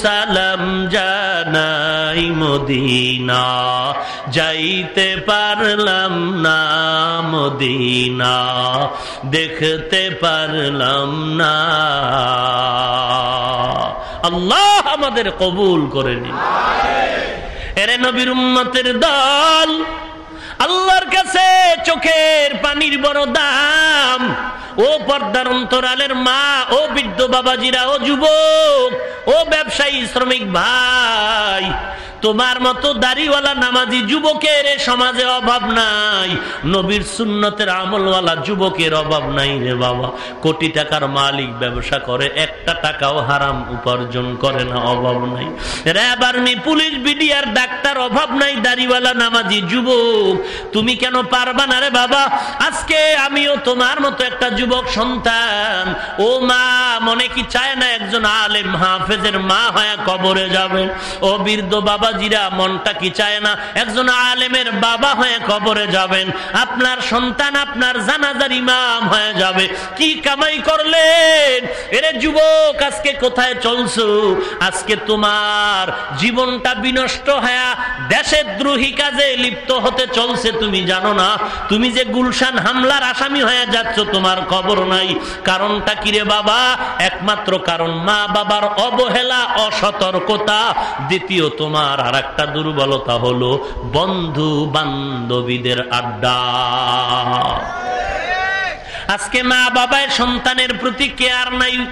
সালাম জানাই মদিনা, যাইতে পারলাম না মদিনা, দেখতে পারলাম না। আল্লাহ আমাদের কবুল করে নিন। এরে নবীর উম্মতের দল আল্লাহর কাছে চোখের পানির বড় দাম। ও পর্দার অন্তরালের মা, ও বৃদ্ধ বাবাজিরা, ও যুবক, ও ব্যবসায়ী শ্রমিক ভাই তোমার মতো দাড়িওয়ালা নামাজি যুবকের সমাজে অভাব নাই। নবীর সুন্নতের আমলওয়ালা যুবকের অভাব নাই রে বাবা। কোটি টাকার মালিক ব্যবসা করে, একটা টাকাও হারাম উপার্জন করে না, অভাব নাই। RAB army, police, BDR, doctor, অভাব নাই, দাড়িওয়ালা নামাজি যুবক। তুমি কেন পারবা না রে বাবা? আজকে আমিও তোমার মতো একটা যুবক সন্তান। ও মা, মনে কি চায় না একজন আলেম হাফেজের মা হয়ে কবরে যাবে? ও বীরদ বাবা বাবাজিরা মনটা কি চায় না? একজন আলেমের বাবা হয়ে কবরে যাবেন, আপনার সন্তান আপনার জানাজার ইমাম হয়ে যাবে। কি কামাই করলেন? এরে যুবক, আজকে কোথায় চলছো? আজকে তোমার জীবনটা বিনষ্ট হয়ে দেশের দ্রোহী কাজে লিপ্ত হতে চলছে, তুমি জানো না? তুমি যে গুলশান হামলার আসামি হয়ে যাচ্ছ, তোমার খবর নাই। কারণটা কিরে বাবা? একমাত্র কারণ মা বাবার অবহেলা, অসতর্কতা, দ্বিতীয় তোমার আর একটা দুর্বলতা হলো বন্ধু বান্ধবীদের আড্ডা। আজকে মা বাবার সন্তানের প্রতি কেয়ার নাই,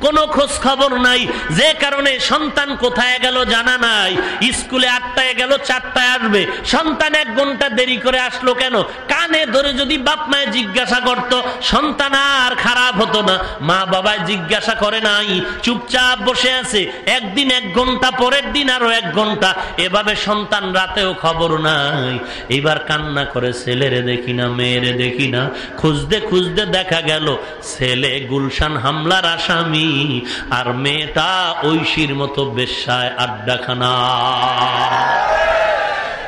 কোনো খোঁজ খবর নাই। যে কারণে সন্তান কোথায় গেল জানা নাই। স্কুলে আটটায় গেল, চারটায় আসবে। সন্তান এক ঘণ্টা দেরি করে আসলো কেন? কানে ধরে যদি বাপ মায় জিজ্ঞাসা করত, সন্তান আর খারাপ হতো না। মা বাবায় জিজ্ঞাসা করে নাই, চুপচাপ বসে আছে। একদিন এক ঘণ্টা, পরের দিন আরও এক ঘণ্টা। এভাবে সন্তান রাতেও খবর নাই। এবার কান্না করে, ছেলেরে দেখি না, মেয়েরে দেখি না। খুঁজতে খুঁজতে দেখা গেল, ছেলে গুলশান হামলার আসামি, আর মেয়েটা ঐশীর মতো বেশায় আড্ডাখানা।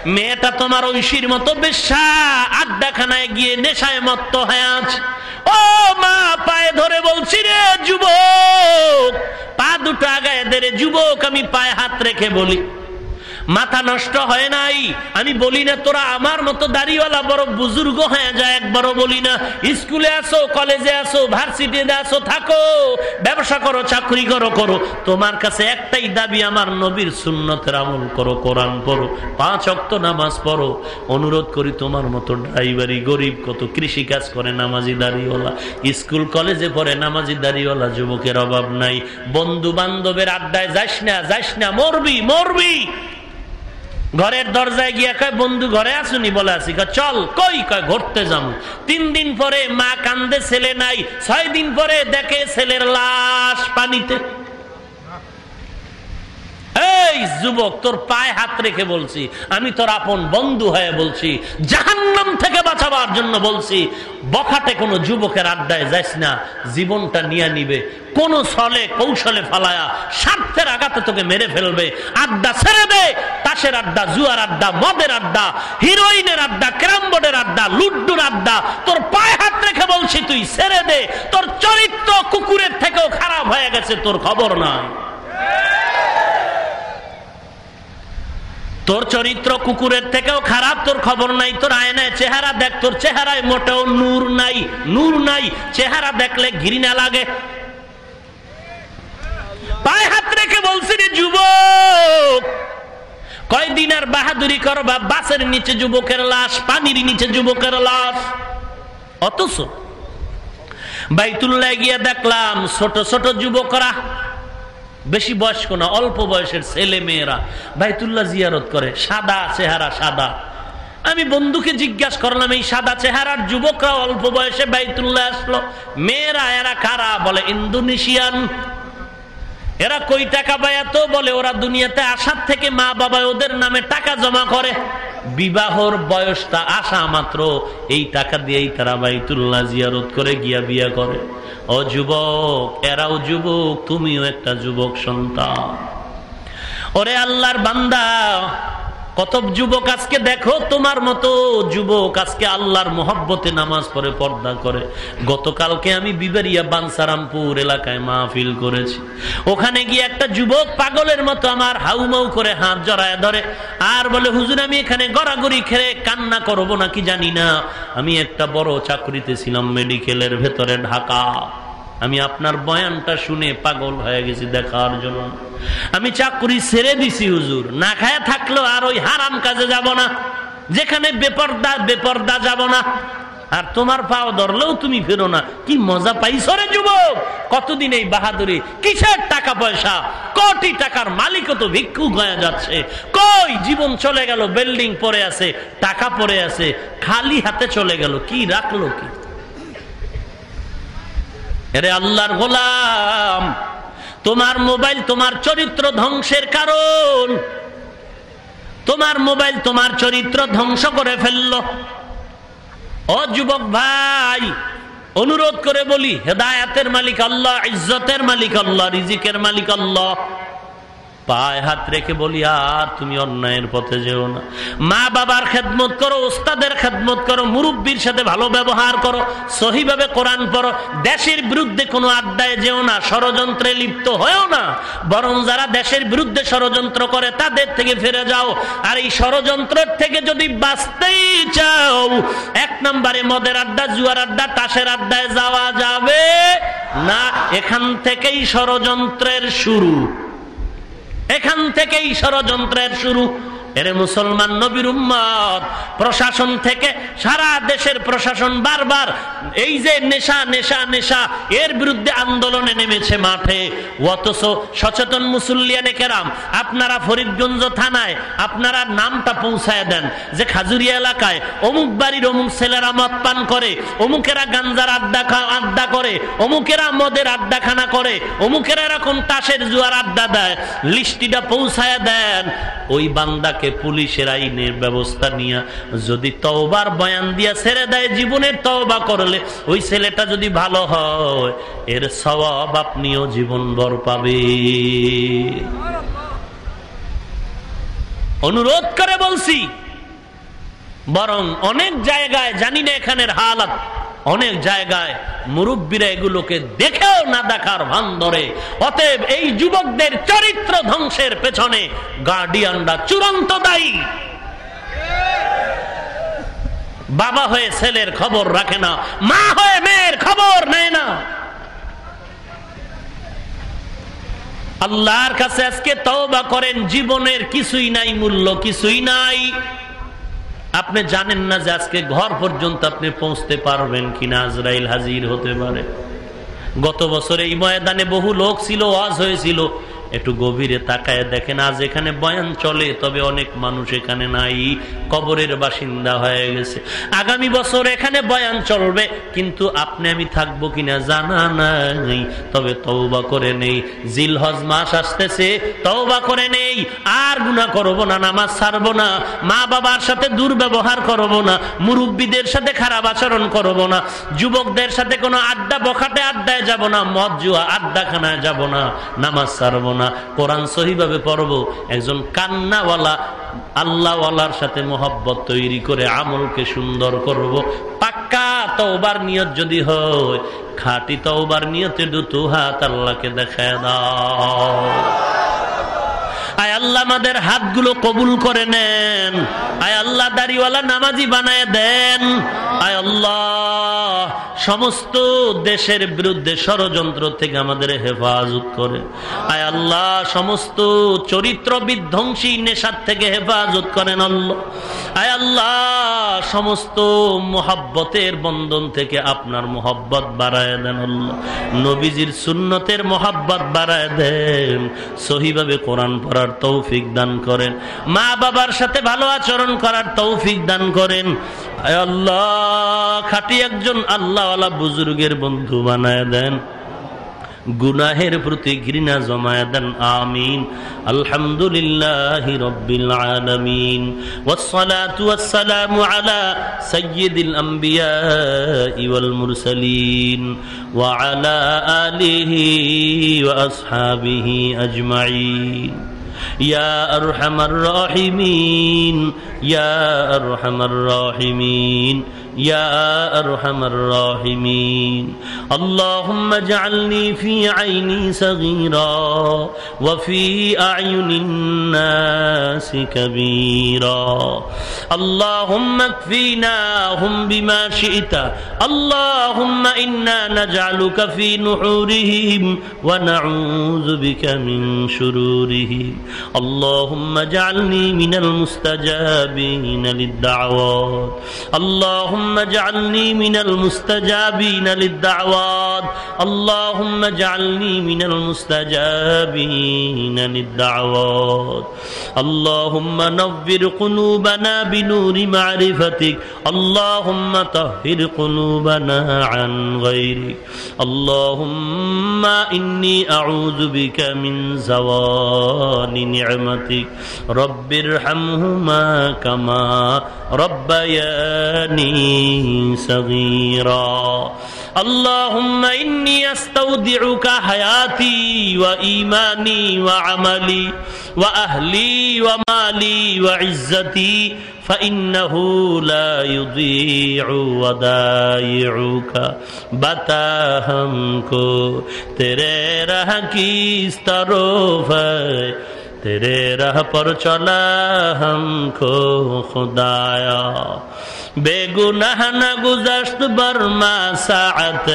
মেয়েটা তোমার ঐশীর মতো বেশা আড্ডাখানায় গিয়ে নেশায় মত্ত হয়ে আছে। ও মা, পায়ে ধরে বলছি রে যুবক, পা দুটো আগায় দে রে যুবক, আমি পায়ে হাত রেখে বলি মাথা নষ্ট হয় নাই। আমি বলি না, তোরা আমার মতো দাড়িওয়ালা বড় বুজুর্গ হয়ে যায় একবারও বলি না। স্কুলে আসো, কলেজে আসো, ভার্সিটিতে আসো, থাকো, ব্যবসা করো, চাকরি করো করো। তোমার কাছে একটাই দাবি, আমার নবীর সুন্নতের আমল করো, কোরআন পড়ো, পাঁচ অক্ত নামাজ পড়ো। অনুরোধ করি, তোমার মতো ড্রাইভারি গরিব, কত কৃষি কাজ করে নামাজি দাড়িওয়ালা। স্কুল, কলেজে পড়ে নামাজি দাড়িওয়ালা যুবকের অভাব নাই। বন্ধু বান্ধবের আড্ডায় যাস না যাস না, মরবি মরবি। ঘরের দরজায় গিয়া কয়, বন্ধু, ঘরে আসুনি? বলে আসি। চল, কই? কয়, ঘুরতে যাম তিন দিন পরে মা কান্দে, ছেলে নাই। ছয় দিন পরে দেখে ছেলের লাশ পানিতে। এই যুবক, তোর পায়ে হাত রেখে বলছি, আমি তোর আপন বন্ধু হয়ে বলছি, জাহান্নাম থেকে বাঁচাবার জন্য বলছি, বখাটে কোনো যুবকের আড্ডায় যাইস না, জীবনটা নিয়ে নিবে। কোন ছলে কৌশলে ফালায়া, স্বার্থের আঘাতে তোকে মেরে ফেলবে। আড্ডা ছেড়ে দে, তাসের আড্ডা, জুয়ার আড্ডা, মদের আড্ডা, হিরোইনের আড্ডা, ক্যারামবোর্ডের আড্ডা, লুড্ডুর আড্ডা, তোর পায়ে হাত রেখে বলছি, তুই ছেড়ে দে, তোর চরিত্র কুকুরের থেকেও খারাপ হয়ে গেছে, তোর খবর নাই। তোর চরিত্র কুকুরের থেকেও খারাপ, তোর খবর নাই, তোর আয়নায় চেহারা দেখ, তোর চেহারায় মোটেও নূর নাই নূর নাই, চেহারা দেখলে ঘৃণা লাগে। পায়ে হাত রেখে বলছি রে যুবক, কয়দিন আর বাহাদুরি করবা বাসের নিচে যুবকের লাশ, পানির নিচে যুবকের লাশ। অথচ বাইতুল্লাহ গিয়ে দেখলাম ছোট ছোট যুবকরা বেশি বয়স্ক না, অল্প বয়সের ছেলে মেয়েরা বাইতুল্লাহ জিয়ারত করে, সাদা চেহারা, সাদা। আমি বন্ধুকে জিজ্ঞাসা করলাম, এই সাদা চেহারার যুবকরা অল্প বয়সে বাইতুল্লাহ আসলো? মেয়েরা, এরা কারা? বলে, ইন্দোনেশিয়ান। এরা কই টাকা পায় এত বলে, ওরা দুনিয়াতে আসার থেকে মা বাবা ওদের নামে টাকা জমা করে। বিবাহর বয়সটা আসা মাত্র, এই টাকা দিয়েই তারা বাইতুল্লাহ জিয়ারত করে গিয়া বিয়া করে। ও যুবক, এরাও যুবক, তুমিও একটা যুবক সন্তান। ওরে আল্লাহর বান্দা কত যুবক আজকে দেখো তোমার মতো যুবক আজকে আল্লাহর মোহব্বতে নামাজ পড়ে, পর্দা করে। গতকালকে আমি বিবেরিয়া, বানসারামপুর এলাকায় মাহফিল করেছি। ওখানে গিয়ে একটা যুবক পাগলের মতো আমার হাউমাউ করে হাত জড়ায় ধরে। আর বলে, হুজুর, আমি এখানে গড়াগড়ি খেলে কান্না করব নাকি জানি না। আমি একটা বড় চাকরিতে ছিলাম মেডিকেলের ভেতরে, ঢাকা। আমি আপনার বয়ানটা শুনে পাগল হয়ে গেছি দেখার জন্য। আমি চাকরি ছেড়ে দিছি, হুজুর। না খায় থাকল আর ওই হারাম কাজে যাব না। যেখানে বেপর্দা বেপর্দা যাব না। আর তোমার পাও ধরলেও তুমি ফেরো না। কি মজা পাইছ রে যুবক? কতদিন এই বাহাদুরি? কিসের টাকা পয়সা? কোটি টাকার মালিকও তো ভিক্ষু গয়া যাচ্ছে। কই জীবন চলে গেল, বিল্ডিং পরে আছে, টাকা পরে আছে, খালি হাতে চলে গেল। কি রাখল কি? এরে আল্লাহর গোলাম, তোমার মোবাইল তোমার চরিত্র ধ্বংসের কারণ। তোমার মোবাইল তোমার চরিত্র ধ্বংস করে ফেলল। ও যুবক ভাই, অনুরোধ করে বলি, হেদায়াতের মালিক আল্লাহ, ইজ্জতের মালিক আল্লাহ, রিজিকের মালিক আল্লাহ। পায়ে হাত রেখে বলি, আর তুমি অন্যায়ের পথে যেও না। মা বাবার খেদমত করো, ওস্তাদের খেদমত করো, মুরব্বীর সাথে ভালো ব্যবহার করো, সহিভাবে কোরআন পড়ো। দেশের বিরুদ্ধে কোনো আড্ডায় যেও না, ষড়যন্ত্রে লিপ্ত হয়েও না। বরং যারা দেশের বিরুদ্ধে ষড়যন্ত্র করে, তাদের থেকে ফিরে যাও। আর এই ষড়যন্ত্রের থেকে যদি বাঁচতেই চাও, এক নম্বরে মদের আড্ডা, জুয়ার আড্ডা, তাসের আড্ডায় যাওয়া যাবে না। এখান থেকেই ষড়যন্ত্রের শুরু। এখান থেকেই ষড়যন্ত্রের শুরু। এরে মুসলমান নবীর উম্মত, প্রশাসন থেকে সারা দেশের প্রশাসন বারবার এই যে নেশা নেশা নেশা, এর বিরুদ্ধে আন্দোলনে নেমেছে মাঠে। অথচ সচেতন মুসল্লিয়ানে কেরাম, আপনারা ফরিদগঞ্জ থানায় আপনারা নামটা পৌঁছায় দেন যে খাজুরিয়া এলাকায় অমুক বাড়ির অমুক ছেলেরা মদ পান করে, অমুকেরা গাঞ্জার আড্ডা আড্ডা করে, অমুকেরা মদের আড্ডাখানা করে, অমুকেরা এরকম তাসের জুয়ার আড্ডা দেয়। লিস্টিটা পৌঁছায় দেন। ওই বান্দা তাকে পুলিশের আইনের ব্যবস্থা নিয়ে যদি তওবার বয়ান দিয়া ছেড়ে দেয় জীবনের তওবা করলে ওই ছেলেটা যদি ভালো হয়, এর স্বভাব আপনিও জীবন ভর পাবে অনুরোধ করে বলছি, বরং অনেক জায়গায় জানি না এখানের হালাত। অনেক জায়গায় মুরব্বীরা এগুলোকে দেখেও না দেখার ভান ধরে অতএব এই যুবকদের চরিত্র ধ্বংসের পেছনে গার্ডিয়ানরা চূড়ান্ত দায়ী। বাবা হয়ে ছেলের খবর রাখে না, মা হয়ে মেয়ের খবর নেয় না। আল্লাহর কাছে আজকে তওবা করেন, জীবনের কিছুই নাই, মূল্য কিছুই নাই। আপনি জানেন না যে আজকে ঘর পর্যন্ত আপনি পৌঁছতে পারবেন কিনা? আজরাইল হাজির হতে পারে। গত বছরে এই ময়দানে বহু লোক ছিল, ওয়াজ হয়েছিল। একটু গভীরে তাকায় দেখেন, আজ এখানে বয়ান চলে, তবে অনেক মানুষ এখানে নাই, কবরের বাসিন্দা হয়ে গেছে। আগামী বছর এখানে বয়ান চলবে, কিন্তু আপনি আমি থাকব কিনা জানা নাই, তবে তৌবা করে নেই। জিল হজ মাস আসতেছে তৌবা করে নেই, আর গুণা করব না, নামাজ ছাড়বো না মা বাবার সাথে দুর্ব্যবহার করব না, মুরব্বীদের সাথে খারাপ আচরণ করব না, যুবকদের সাথে কোনো আড্ডা বখাটে আড্ডায় যাব না, মদ জুয়া আড্ডাখানায় যাব না, নামাজ ছাড়বো না। কোরআন সহিভাবে পড়ব। একজন কান্নাওয়ালা, আল্লাহওয়ালার সাথে মোহব্বত তৈরি করে আমলকে সুন্দর করব। পাক্কা তওবার নিয়ত যদি হয়, খাটি তওবার নিয়তে দুটো হাত আল্লাহকে দেখায় দাও। আয় আল্লাহ, আমাদের হাতগুলো কবুল করে নেন। আয় আল্লাহ, দাড়িওয়ালা নামাজি বানায় দেন। আয় আল্লাহ। সমস্ত দেশের বিরুদ্ধে ষড়যন্ত্র থেকে আমাদের হেফাজত করে। আয় আল্লাহ, সমস্ত চরিত্র বিধ্বংসী নেশার থেকে হেফাজত করেন আল্লাহ। আয় আল্লাহ, সমস্ত মোহাব্বতের বন্ধন থেকে আপনার মোহাব্বত বাড়ায় দেন আল্লাহ। নবীজির সুন্নতের মোহাব্বত বাড়ায় দেন। সহিভাবে কোরআন পড়ার তৌফিক দান করেন। মা বাবার সাথে ভালো আচরণ করার তৌফিক দান করেন। আল্লাহ, খাটি একজন আল্লাহওয়ালা বুজুর্গের বন্ধু বানায় দেন। গুনাহের প্রতি ঘৃণা জমায় দেন। আমিন। আলহামদুলিল্লাহ রব্বিল আলামিন। ওয়াসসালাতু ওয়াসসালামু আলা সাইয়্যিদিল আমবিয়া ওয়াল মুরসালিন। ওয়া আলা আলিহি ওয়া يا أرحم الراحمين يا أرحم الراحمين. يا أرحم الراحمين اللهم اجعلني في عيني صغيرا وفي أعين الناس كبيرا اللهم اكفيناهم بما شئت اللهم إنا نجعلك في نحورهم ونعوذ بك من شرورهم اللهم اجعلني من المستجابين للدعوات اللهم اللهم اجعلني من المستجابين للدعوات اللهم اجعلني من المستجابين للدعوات اللهم نور قلوبنا بنور معرفتك اللهم طهر قلوبنا عن غيرك اللهم إني أعوذ بك من زوال نعمتك رب ارحمهما كما ربياني صغيرا. اللهم إني أستودعك حياتي وإيماني وعملي وأهلي ومالي وعزتي فإنه لا يضيع ودائعك. بتا تريرها کو تیرے رہ کی طرف ہے तेरे राह पर चला हमको खुदाया बेगुनाह न गुजश्त बर्मा सात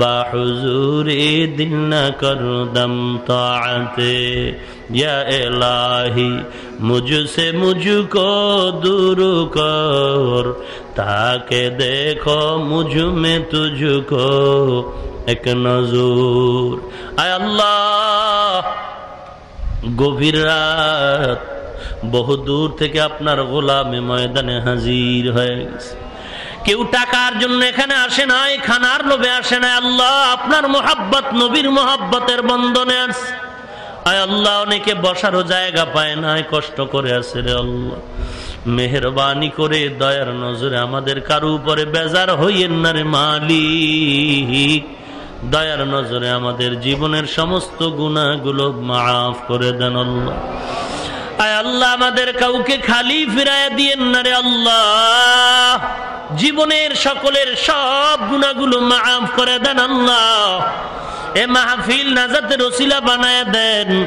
बाहुजूरी दिल न कर दम ताते या इलाही मुझसे मुझको दूर कर ताके देखो मुझ में तुझको एक नजूर आय अल्लाह গভীর রাত। বহু দূর থেকে আপনার গোলামে ময়দানে হাজির হয়ে গেছে। কেউ টাকার জন্য এখানে আসে নাই, খানার লোভে আসে নাই। আল্লাহ আপনার মোহাব্বত, নবীর মোহাব্বতের বন্ধনে আছে। আয় আল্লাহ, অনেকে বসারও জায়গা পায় নাই, কষ্ট করে আছে রে আল্লাহ। মেহরবানি করে দয়ার নজরে আমাদের কারও উপরে বেজার হইয়েন না রে মালিক। দয়ার নজরে আমাদের জীবনের সমস্ত গুণাগুলো মাফ করে দেন আল্লাহ। আয় আল্লাহ, আমাদের কাউকে খালি ফিরায় দিয়েন না রে আল্লাহ। জীবনের সকলের সব গুণাগুলো মাফ করে দেন আল্লাহ। এ মাহফিল নাজাতের রসিলা বানায় দেন।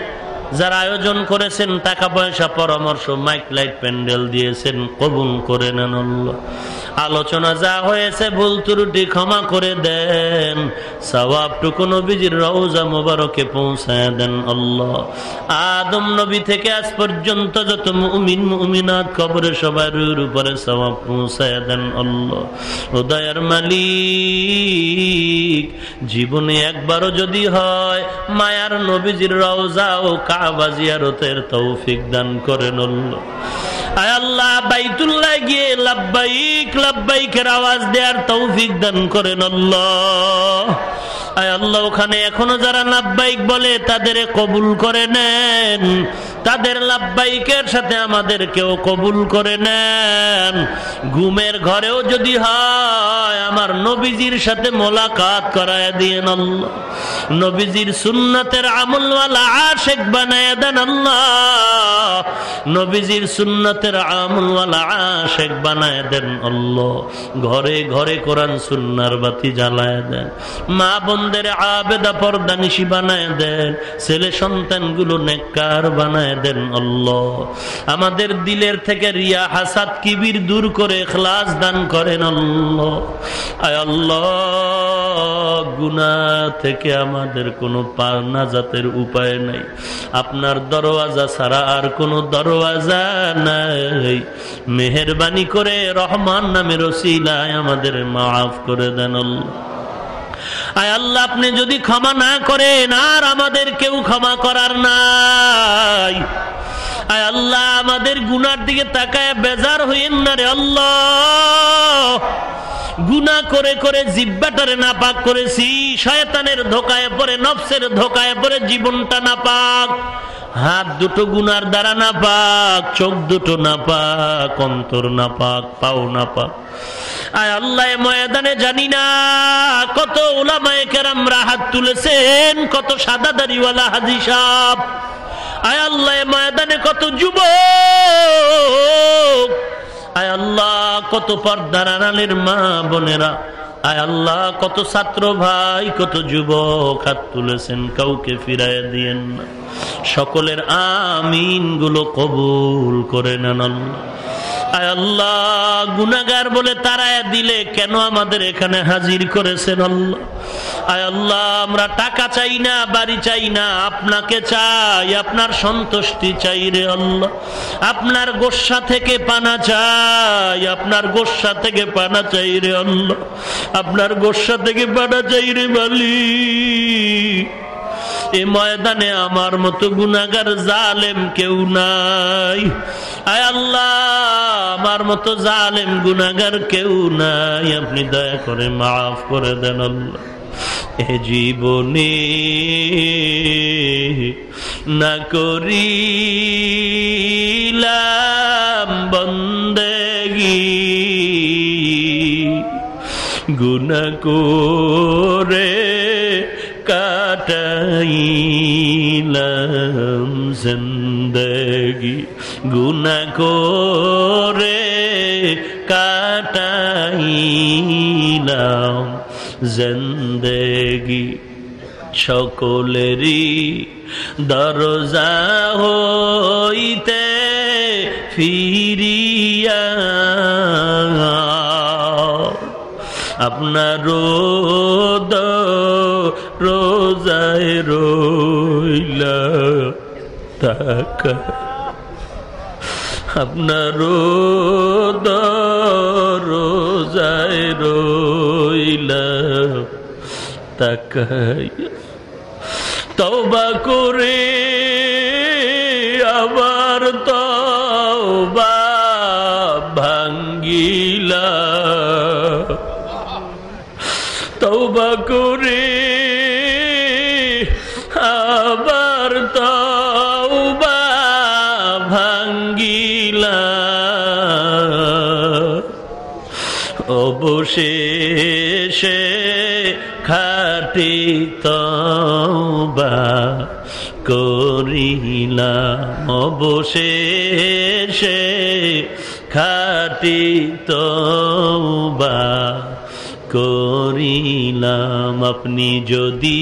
যারা আয়োজন করেছেন, টাকা পয়সা পরামর্শ, মাইক, লাইট, প্যান্ডেল দিয়েছেন, কবুল করে নেন আল্লাহ। আলোচনা যা হয়েছে ভুল ত্রুটি ক্ষমা করে দেন। সবাবটুকু নবীজির রওজা মোবারকে পৌঁছায় দেন আল্লাহ। আদম নবী থেকে আজ পর্যন্ত যত মুমিন, মুমিনাত কবরে সবার উপরে সবাব পৌঁছায় দেন আল্লাহ। উদয়ের মালিক, জীবনে একবারও যদি হয়, মায়ার নবীজির রওজা ও কাবা জিয়ারতের তৌফিক দান করেন আল্লাহ। আল্লাহ বাইতুল্লাহ গিয়ে লাব্বাইক লাব্বাইকের আওয়াজ দেওয়ার তৌফিক দান করেন আল্লাহ। আল্লাহ, ওখানে এখনও যারা লাব্বাইক বলে, তাদের কবুল করে নেন। তাদের লাভবাইকের সাথে আমাদেরকেও কবুল করে নেন। ঘুমের ঘরেও যদি হয়, আমার নবীজির সাথে মোলাকাত করায় দিয়ে আল্লাহ। নবীজির সুন্নতের আমলওয়ালা আশেক বানায় দেন আল্লাহ। নবীজির সুন্নতের আমলওয়ালা আশেক বানায় দেন আল্লাহ। ঘরে ঘরে কোরআন সুন্নার বাতি জ্বালায় দেন। মা বোনদের আবেদা পর্দানিশি বানায় দেন, ছেলে সন্তানগুলো নেককার বানায় দেন আল্লাহ। আমাদের দিলের থেকে রিয়া হাসাদ কিবির দূর করে খ্লাস দান করেন আল্লাহ। আয় আল্লাহ গুনা থেকে আমাদের কোনো নাজাতের উপায় নাই। আপনার দরওয়াজা ছাড়া আর কোনো দরওয়াজা নাই। মেহরবানি করে রহমান নামের ওসিলায় আমাদের মাফ করে দেন আল্লাহ। আয় আল্লাহ, আপনি যদি ক্ষমা না করেন, আর আমাদের কেউ ক্ষমা করার নাই। আয় আল্লাহ, আমাদের গুনার দিকে তাকায় বেজার হইন না রে আল্লাহ। গুনা করে করে জিব্বাটারে নাপাক করেছি, শয়তানের ধোকায় পরে নফসের ধোকায় পরে জীবনটা নাপাক। হাত দুটো গুনার দ্বারা না পাক চোখ দুটো না পাক অন্তর না পাক পাও না পাক আয় আল্লাহ ময়দানে জানি না ওলামায় কেরামরা হাত তুলেছেন, কত সাদা দাড়িওয়ালা হাজি সাহ আয় আল্লাহ ময়দানে কত যুব আয় আল্লাহ, কত পর্দার আড়ালের মা বোনেরা। আয় আল্লাহ, কত ছাত্র ভাই, কত যুবক হাত তুলেছেন, কাউকে ফিরাই দিয়েন না। সকলের আমিনগুলো কবুল করে নেন আল্লাহ। আল্লাহ গুনাগার বলে তারায় দিলে কেন আমাদের এখানে হাজির করেছেন আল্লাহ? আয় আল্লাহ, আমরা টাকা চাই না, বাড়ি চাই না, আপনাকে চাই, আপনার সন্তুষ্টি চাই রে আল্লাহ। আপনার গোসা থেকে পানা চাই, আপনার গোসা থেকে পানা চাই রে আল্লাহ। আপনার গোসা থেকে পানা চাই রে বালি এ ময়দানে আমার মতো গুনাগার জালেম কেউ নাই। আয় আল্লাহ, আমার মতো জালেম গুনাগার কেউ নাই। আপনি দয়া করে মাফ করে দেন আল্লাহ। এ জীবনে না করিলাম বন্দেগি। গুনা করে কাটাইলাম জিন্দগি। গুনা করে কাটাইলাম জিন্দগি। সকলেরই দরজা হইতে ফিরিয়া আপনার রোদ রোজায় রইলা তাকা। আপনার রোজায় রইলা তাকাইয়া তবা করে আবার তবা ভাঙ্গিলা। তবা করে অবশেষে খাটি তবা করিলাম। অবশেষে খাটি তবা করিলাম। আপনি যদি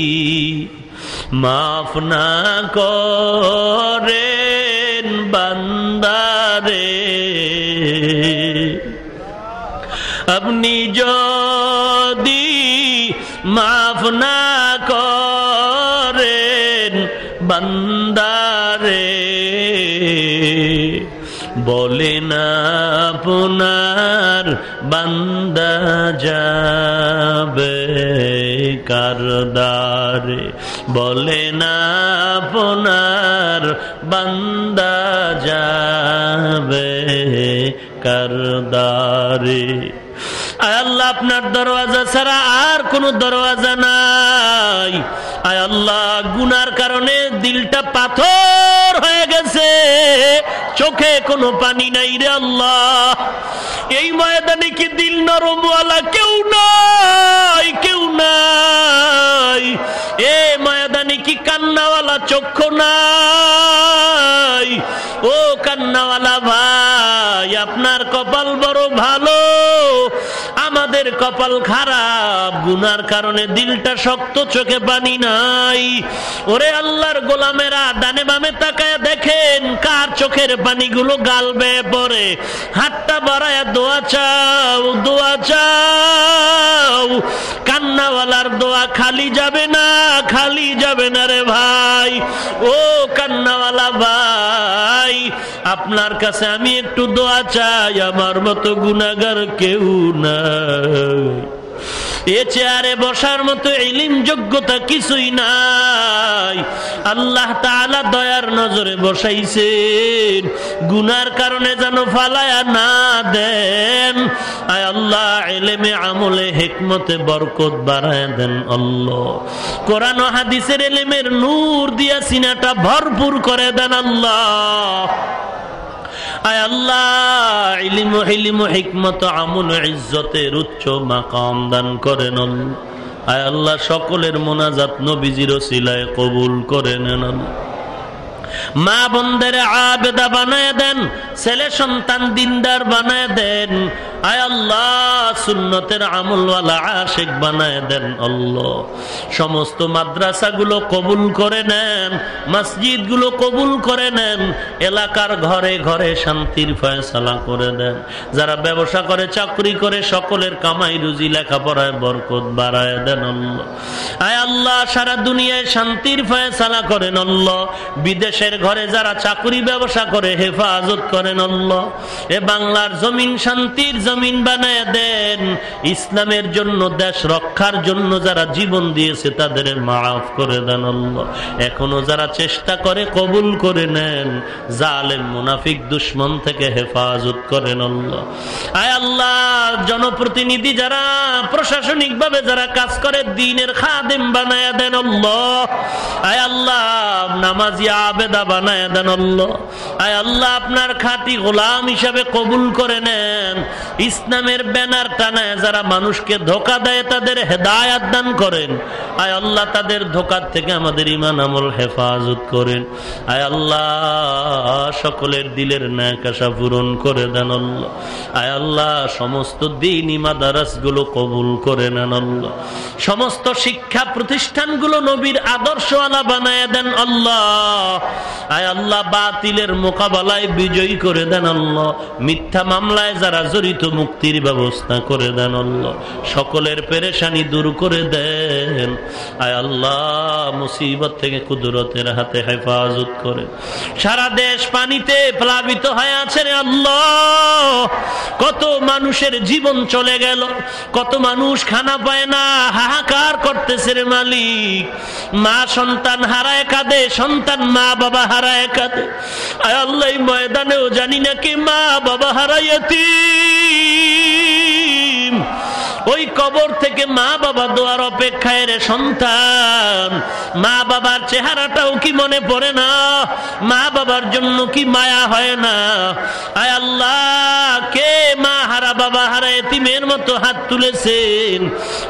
মাফ না করেন বান্দারে আপনি যদি মাফ না করেন বান্দারে, বলেন আপনার বান্দা যাবে কারদারে বলেন আপনার বান্দা যাবে কারদারে আয় আল্লাহ, আপনার দরওয়াজা ছাড়া আর কোন দরওয়াজা নাই। আয় আল্লাহ, গুনার কারণে দিলটা পাথর হয়ে গেছে। চোখে কোনো পানি নাই রে আল্লাহ। এই ময়দানে কি দিল নরমওয়ালা কেউ নাই কেউ নাই। এ ময়দানে কি কান্নাওয়ালা চক্ষু নাই? ও কান্নাওয়ালা ভাই, আপনার কপাল বড় ভালো। আমাদের কপাল খারাপ, গুনার কারণে দিলটা শক্ত, চোখে পানি নাই। ওরে আল্লাহর গোলামেরা, ডানে বামে তাকায় দেখেন, কার চোখের পানিগুলো গালবে পরে। হাতটা বাড়ায় দোয়া চাও দোয়া চাও। কান্নাওয়ালার দোয়া খালি যাবে না, খালি যাবে না রে ভাই। ও কান্নাওয়ালা ভাই, আপনার কাছে আমি একটু দোয়া চাই, আমার মতো গুনাগার কেউ নাই। এ চেয়ারে বসার মতো এলিম যোগ্যতা কিছুই নাই। আল্লাহ তাআলা দয়ার নজরে বসাইছেন। গুনার কারণে যেন ফালায়া না দেন। আয় আল্লাহ এলেমে আমলে হেকমতে বরকত বাড়ায় দেন আল্লাহ। কোরআন হাদিসের এলেমের নূর দিয়া সিনাটা ভরপুর করে দেন আল্লাহ। আয় আল্লাহ, ইলিম হিলিম হিকমত, আমল ইজ্জতের উচ্চ মাকাম দান করেন আয় আল্লাহ, সকলের মোনাজাত নবীজির সিলায় কবুল করে নেন। মা বোনদের আবেদা বানায় দেন, ছেলে সন্তান দিনদার বানায় দেন। আয় আল্লাহ, সুন্নতের আমলওয়ালা আশেক বানায় দেন আল্লাহ। সমস্ত মাদ্রাসাগুলো কবুল করে নেন মসজিদগুলো কবুল করে নেন, এলাকার ঘরে ঘরে শান্তির ফয়সালা করে দেন। যারা ব্যবসা করে, চাকরি করে, সকলের কামাই রুজি লেখাপড়ায় বরকত বাড়ায় দেন আল্লাহ। আয় আল্লাহ, সারা দুনিয়ায় শান্তির ফয়সালা করেন আল্লাহ। বিদেশের ঘরে যারা চাকরি ব্যবসা করে, হেফাজত করেন আল্লাহ। এ বাংলার জমিন, শান্তির জমিন বানায় দেন। ইসলামের জন্য, দেশ রক্ষার জন্য যারা জীবন দিয়েছে, তাদের মাফ করে দেন আল্লাহ। এখনও যারা চেষ্টা করে, কবুল করে নেন। জালেম, মুনাফিক, দুশ্মন থেকে হেফাজত করেন আল্লাহ। আয় আল্লাহ, জনপ্রতিনিধি যারা প্রশাসনিক ভাবে যারা কাজ করে, দিনের খাদেম বানায় দেন আল্লাহ। আয় আল্লাহ, নামাজি আবেদা বানায় দেন আয় আল্লাহ, আপনার খাতি গোলাম হিসাবে কবুল করে নেন। ইসলামের ব্যানার টানায় যারা মানুষকে ধোকা দেয়, তাদের হেদায়াত দান করেন। আয় আল্লাহ, তাদের ধোকার থেকে আমাদের ইমান আমল হেফাজত করেন। আয় আল্লাহ, সকলের দিলের ন্যাকাশা পূরণ করে দেন আল্লাহ। আয় আল্লাহ, সমস্ত দিন ইমাদারাসগুলো কবুল করে নেন আল্লাহ। সমস্ত শিক্ষা প্রতিষ্ঠানগুলো নবীর আদর্শওয়ালা বানায় দেন আল্লাহ। আল্লাহ, বাতিলের মোকাবেলায় বিজয়ী করে দেন আল্লাহ। মিথ্যা মামলায় যারা জড়িত, মুক্তির ব্যবস্থা করে দেন আল্লাহ। সকলের পেরেশানি দূর করে দেন। আয় আল্লাহ, মুসিবত থেকে কুদরতের হাতে হেফাজত করে। সারা দেশ পানিতে প্লাবিত হয়ে আছে রে আল্লাহ। কত মানুষের জীবন চলে গেল, কত মানুষ খানা পায় না, হাহাকার করতেছে রে মালিক। মা সন্তান হারায়, কাঁদে, সন্তান মা হারায় কাঁদে। আয় আল্লাহ ময়দানেও জানি না কি মা বাবা হারাইয়াতি ওই কবর থেকে মা বাবা দোয়ার অপেক্ষায় রে সন্তান। মা বাবার চেহারাটাও কি মনে পড়ে না? মা বাবার জন্য কি মায়া হয় না? আয় আল্লাহ, কে মা হারা বাবা হারা এতিমের মতো হাত তুলেছেন?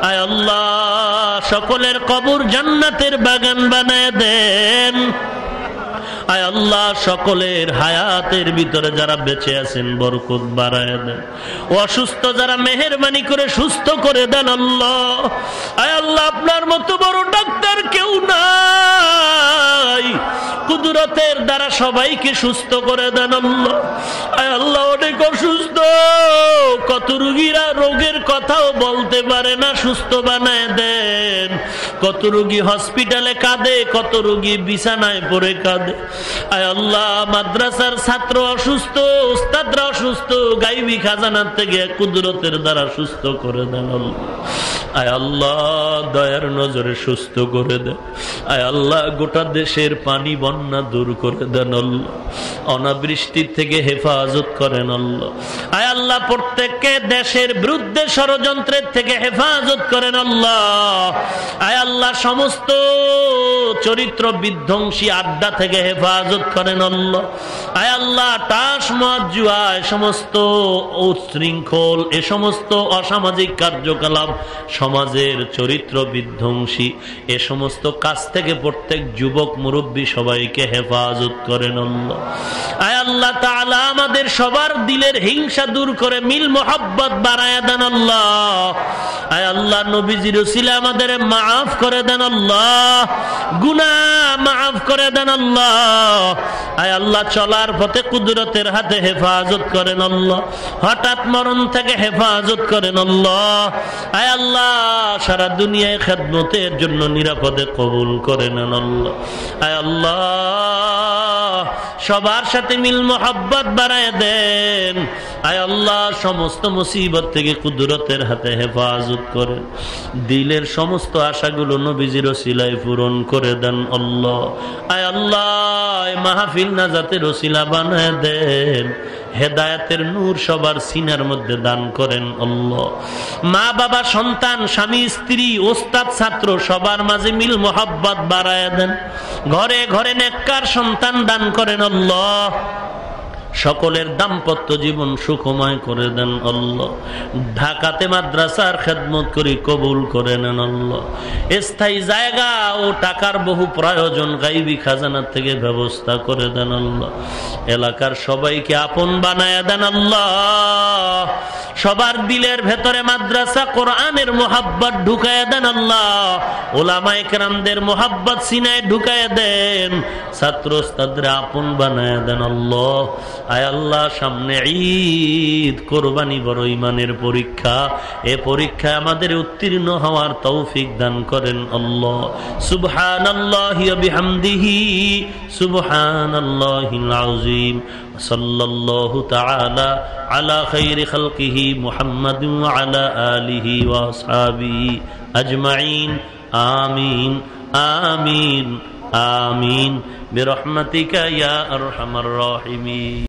আয় আল্লাহ, সকলের কবর জান্নাতের বাগান বানায় দেন। আয় আল্লাহ, সকলের হায়াতের ভিতরে যারা বেঁচে আছেন, বরকত বাড়ায় দেন। অসুস্থ যারা মেহরবানি করে সুস্থ করে দেন আল্লাহ। আয় আল্লাহ, আপনার মতো বড় ডাক্তার কেউ নাই। কুদরতের দ্বারা সবাইকে সুস্থ করে দেন আল্লাহ। আয় আল্লাহ, অনেক অসুস্থ। কত রুগীরা রোগের কথাও বলতে পারে না, সুস্থ বানায় দেন। কত রুগী হসপিটালে কাঁদে, কত রুগী বিছানায় পড়ে কাঁদে। আল্লাহ মাদ্রাসার ছাত্র অসুস্থ উস্তাদরা অসুস্থ গাইবি খাজানার থেকে কুদরতের দ্বারা সুস্থ করে দেন আয় আল্লাহ, দয়ার নজরে সুস্থ করে দেন আয় আল্লাহ, গোটা দেশের পানি বন্যা দূর করে দেন অনাবৃষ্টির থেকে হেফাজত করেন আল্লাহ। আয় আল্লাহ, প্রত্যেককে দেশের বিরুদ্ধে ষড়যন্ত্রের থেকে হেফাজত করেন আল্লাহ। আয় আল্লাহ, সমস্ত চরিত্র বিধ্বংসী আড্ডা থেকে হেফাজত করেন আল্লাহ। আয় আল্লাহ টাস মজুয়ায় সমস্ত উচ্ছৃঙ্খল, এ সমস্ত অসামাজিক কার্যকলাপ সমাজের চরিত্র বিধ্বংসী। এ সমস্ত কাজ থেকে প্রত্যেক যুবক মুরব্বী সবাইকে হেফাজত করেন আল্লাহ। তাআলা, আমাদের সবার দিলের হিংসা দূর করে মিল মোহাব্বত বাড়ায় দেন আল্লাহ। আয় আল্লাহ, নবীজির আমাদের মাফ করে দেন আল্লাহ। গুনা মাফ করে দেন আল্লাহ। আয় আল্লাহ, চলার পথে কুদরতের হাতে হেফাজত করেন আল্লাহ। হঠাৎ মরণ থেকে হেফাজত করেন আল্লাহ। আয় আল্লাহ সারা দুনিয়ায় খেদমতের জন্য নিরাপদে কবুল করে নেন আল্লাহ। আয় আল্লাহ, সবার সাথে মিল মোহাব্বত বাড়ায় দেন। আয় আল্লাহ, সমস্ত মুসিবত থেকে কুদরতের হাতে হেফাজত করেন। দিলের সমস্ত আশাগুলো নবীজির সিলাই পূরণ করে দেন আল্লাহ। আয় আল্লাহ মাহফিল না যাতে রসিলা বানায় দেন। হেদায়তের নূর সবার সিনার মধ্যে দান করেন অল্লাহ মা, বাবা, সন্তান, স্বামী, স্ত্রী, ওস্তাদ, ছাত্র, সবার মাঝে মিল, মোহাব্বত বাড়ায় দেন। ঘরে ঘরে নেককার সন্তান দান করেন আল্লাহ। সকলের দাম্পত্য জীবন সুখময় করে দেন আল্লাহ। ঢাকাতে মাদ্রাসার খেদমত করি কবুল করে নেন আল্লাহ। স্থায়ী জায়গা ও টাকার বহু প্রয়োজন গাইবি খাজানার থেকে ব্যবস্থা করে দেন আল্লাহ। এলাকার সবাইকে আপন বানায় দেন আল্লাহ। সবার দিলের ভেতরে মাদ্রাসা, কোরআনের মোহাব্বত ঢুকায় দেন আল্লাহ। ওলামায় কেরামদের মোহাব্বত সিনায় ঢুকায় দেন। ছাত্র আপন বানায় দেন আল্লাহ। আয় আল্লাহ সামনে ঈদ কোরবানি বড় ইমানের পরীক্ষা এ পরীক্ষায় আমাদের উত্তীর্ণ হওয়ার তৌফিক দান করেন আল্লাহ সুবহান আল্লাহ বিহামদিহি সুবহান আল্লাহ আজিম صلى الله تعالى على خير خلقه محمد وعلى آله وأصحابه أجمعين آمين آمين آمين برحمتك يا أرحم الراحمين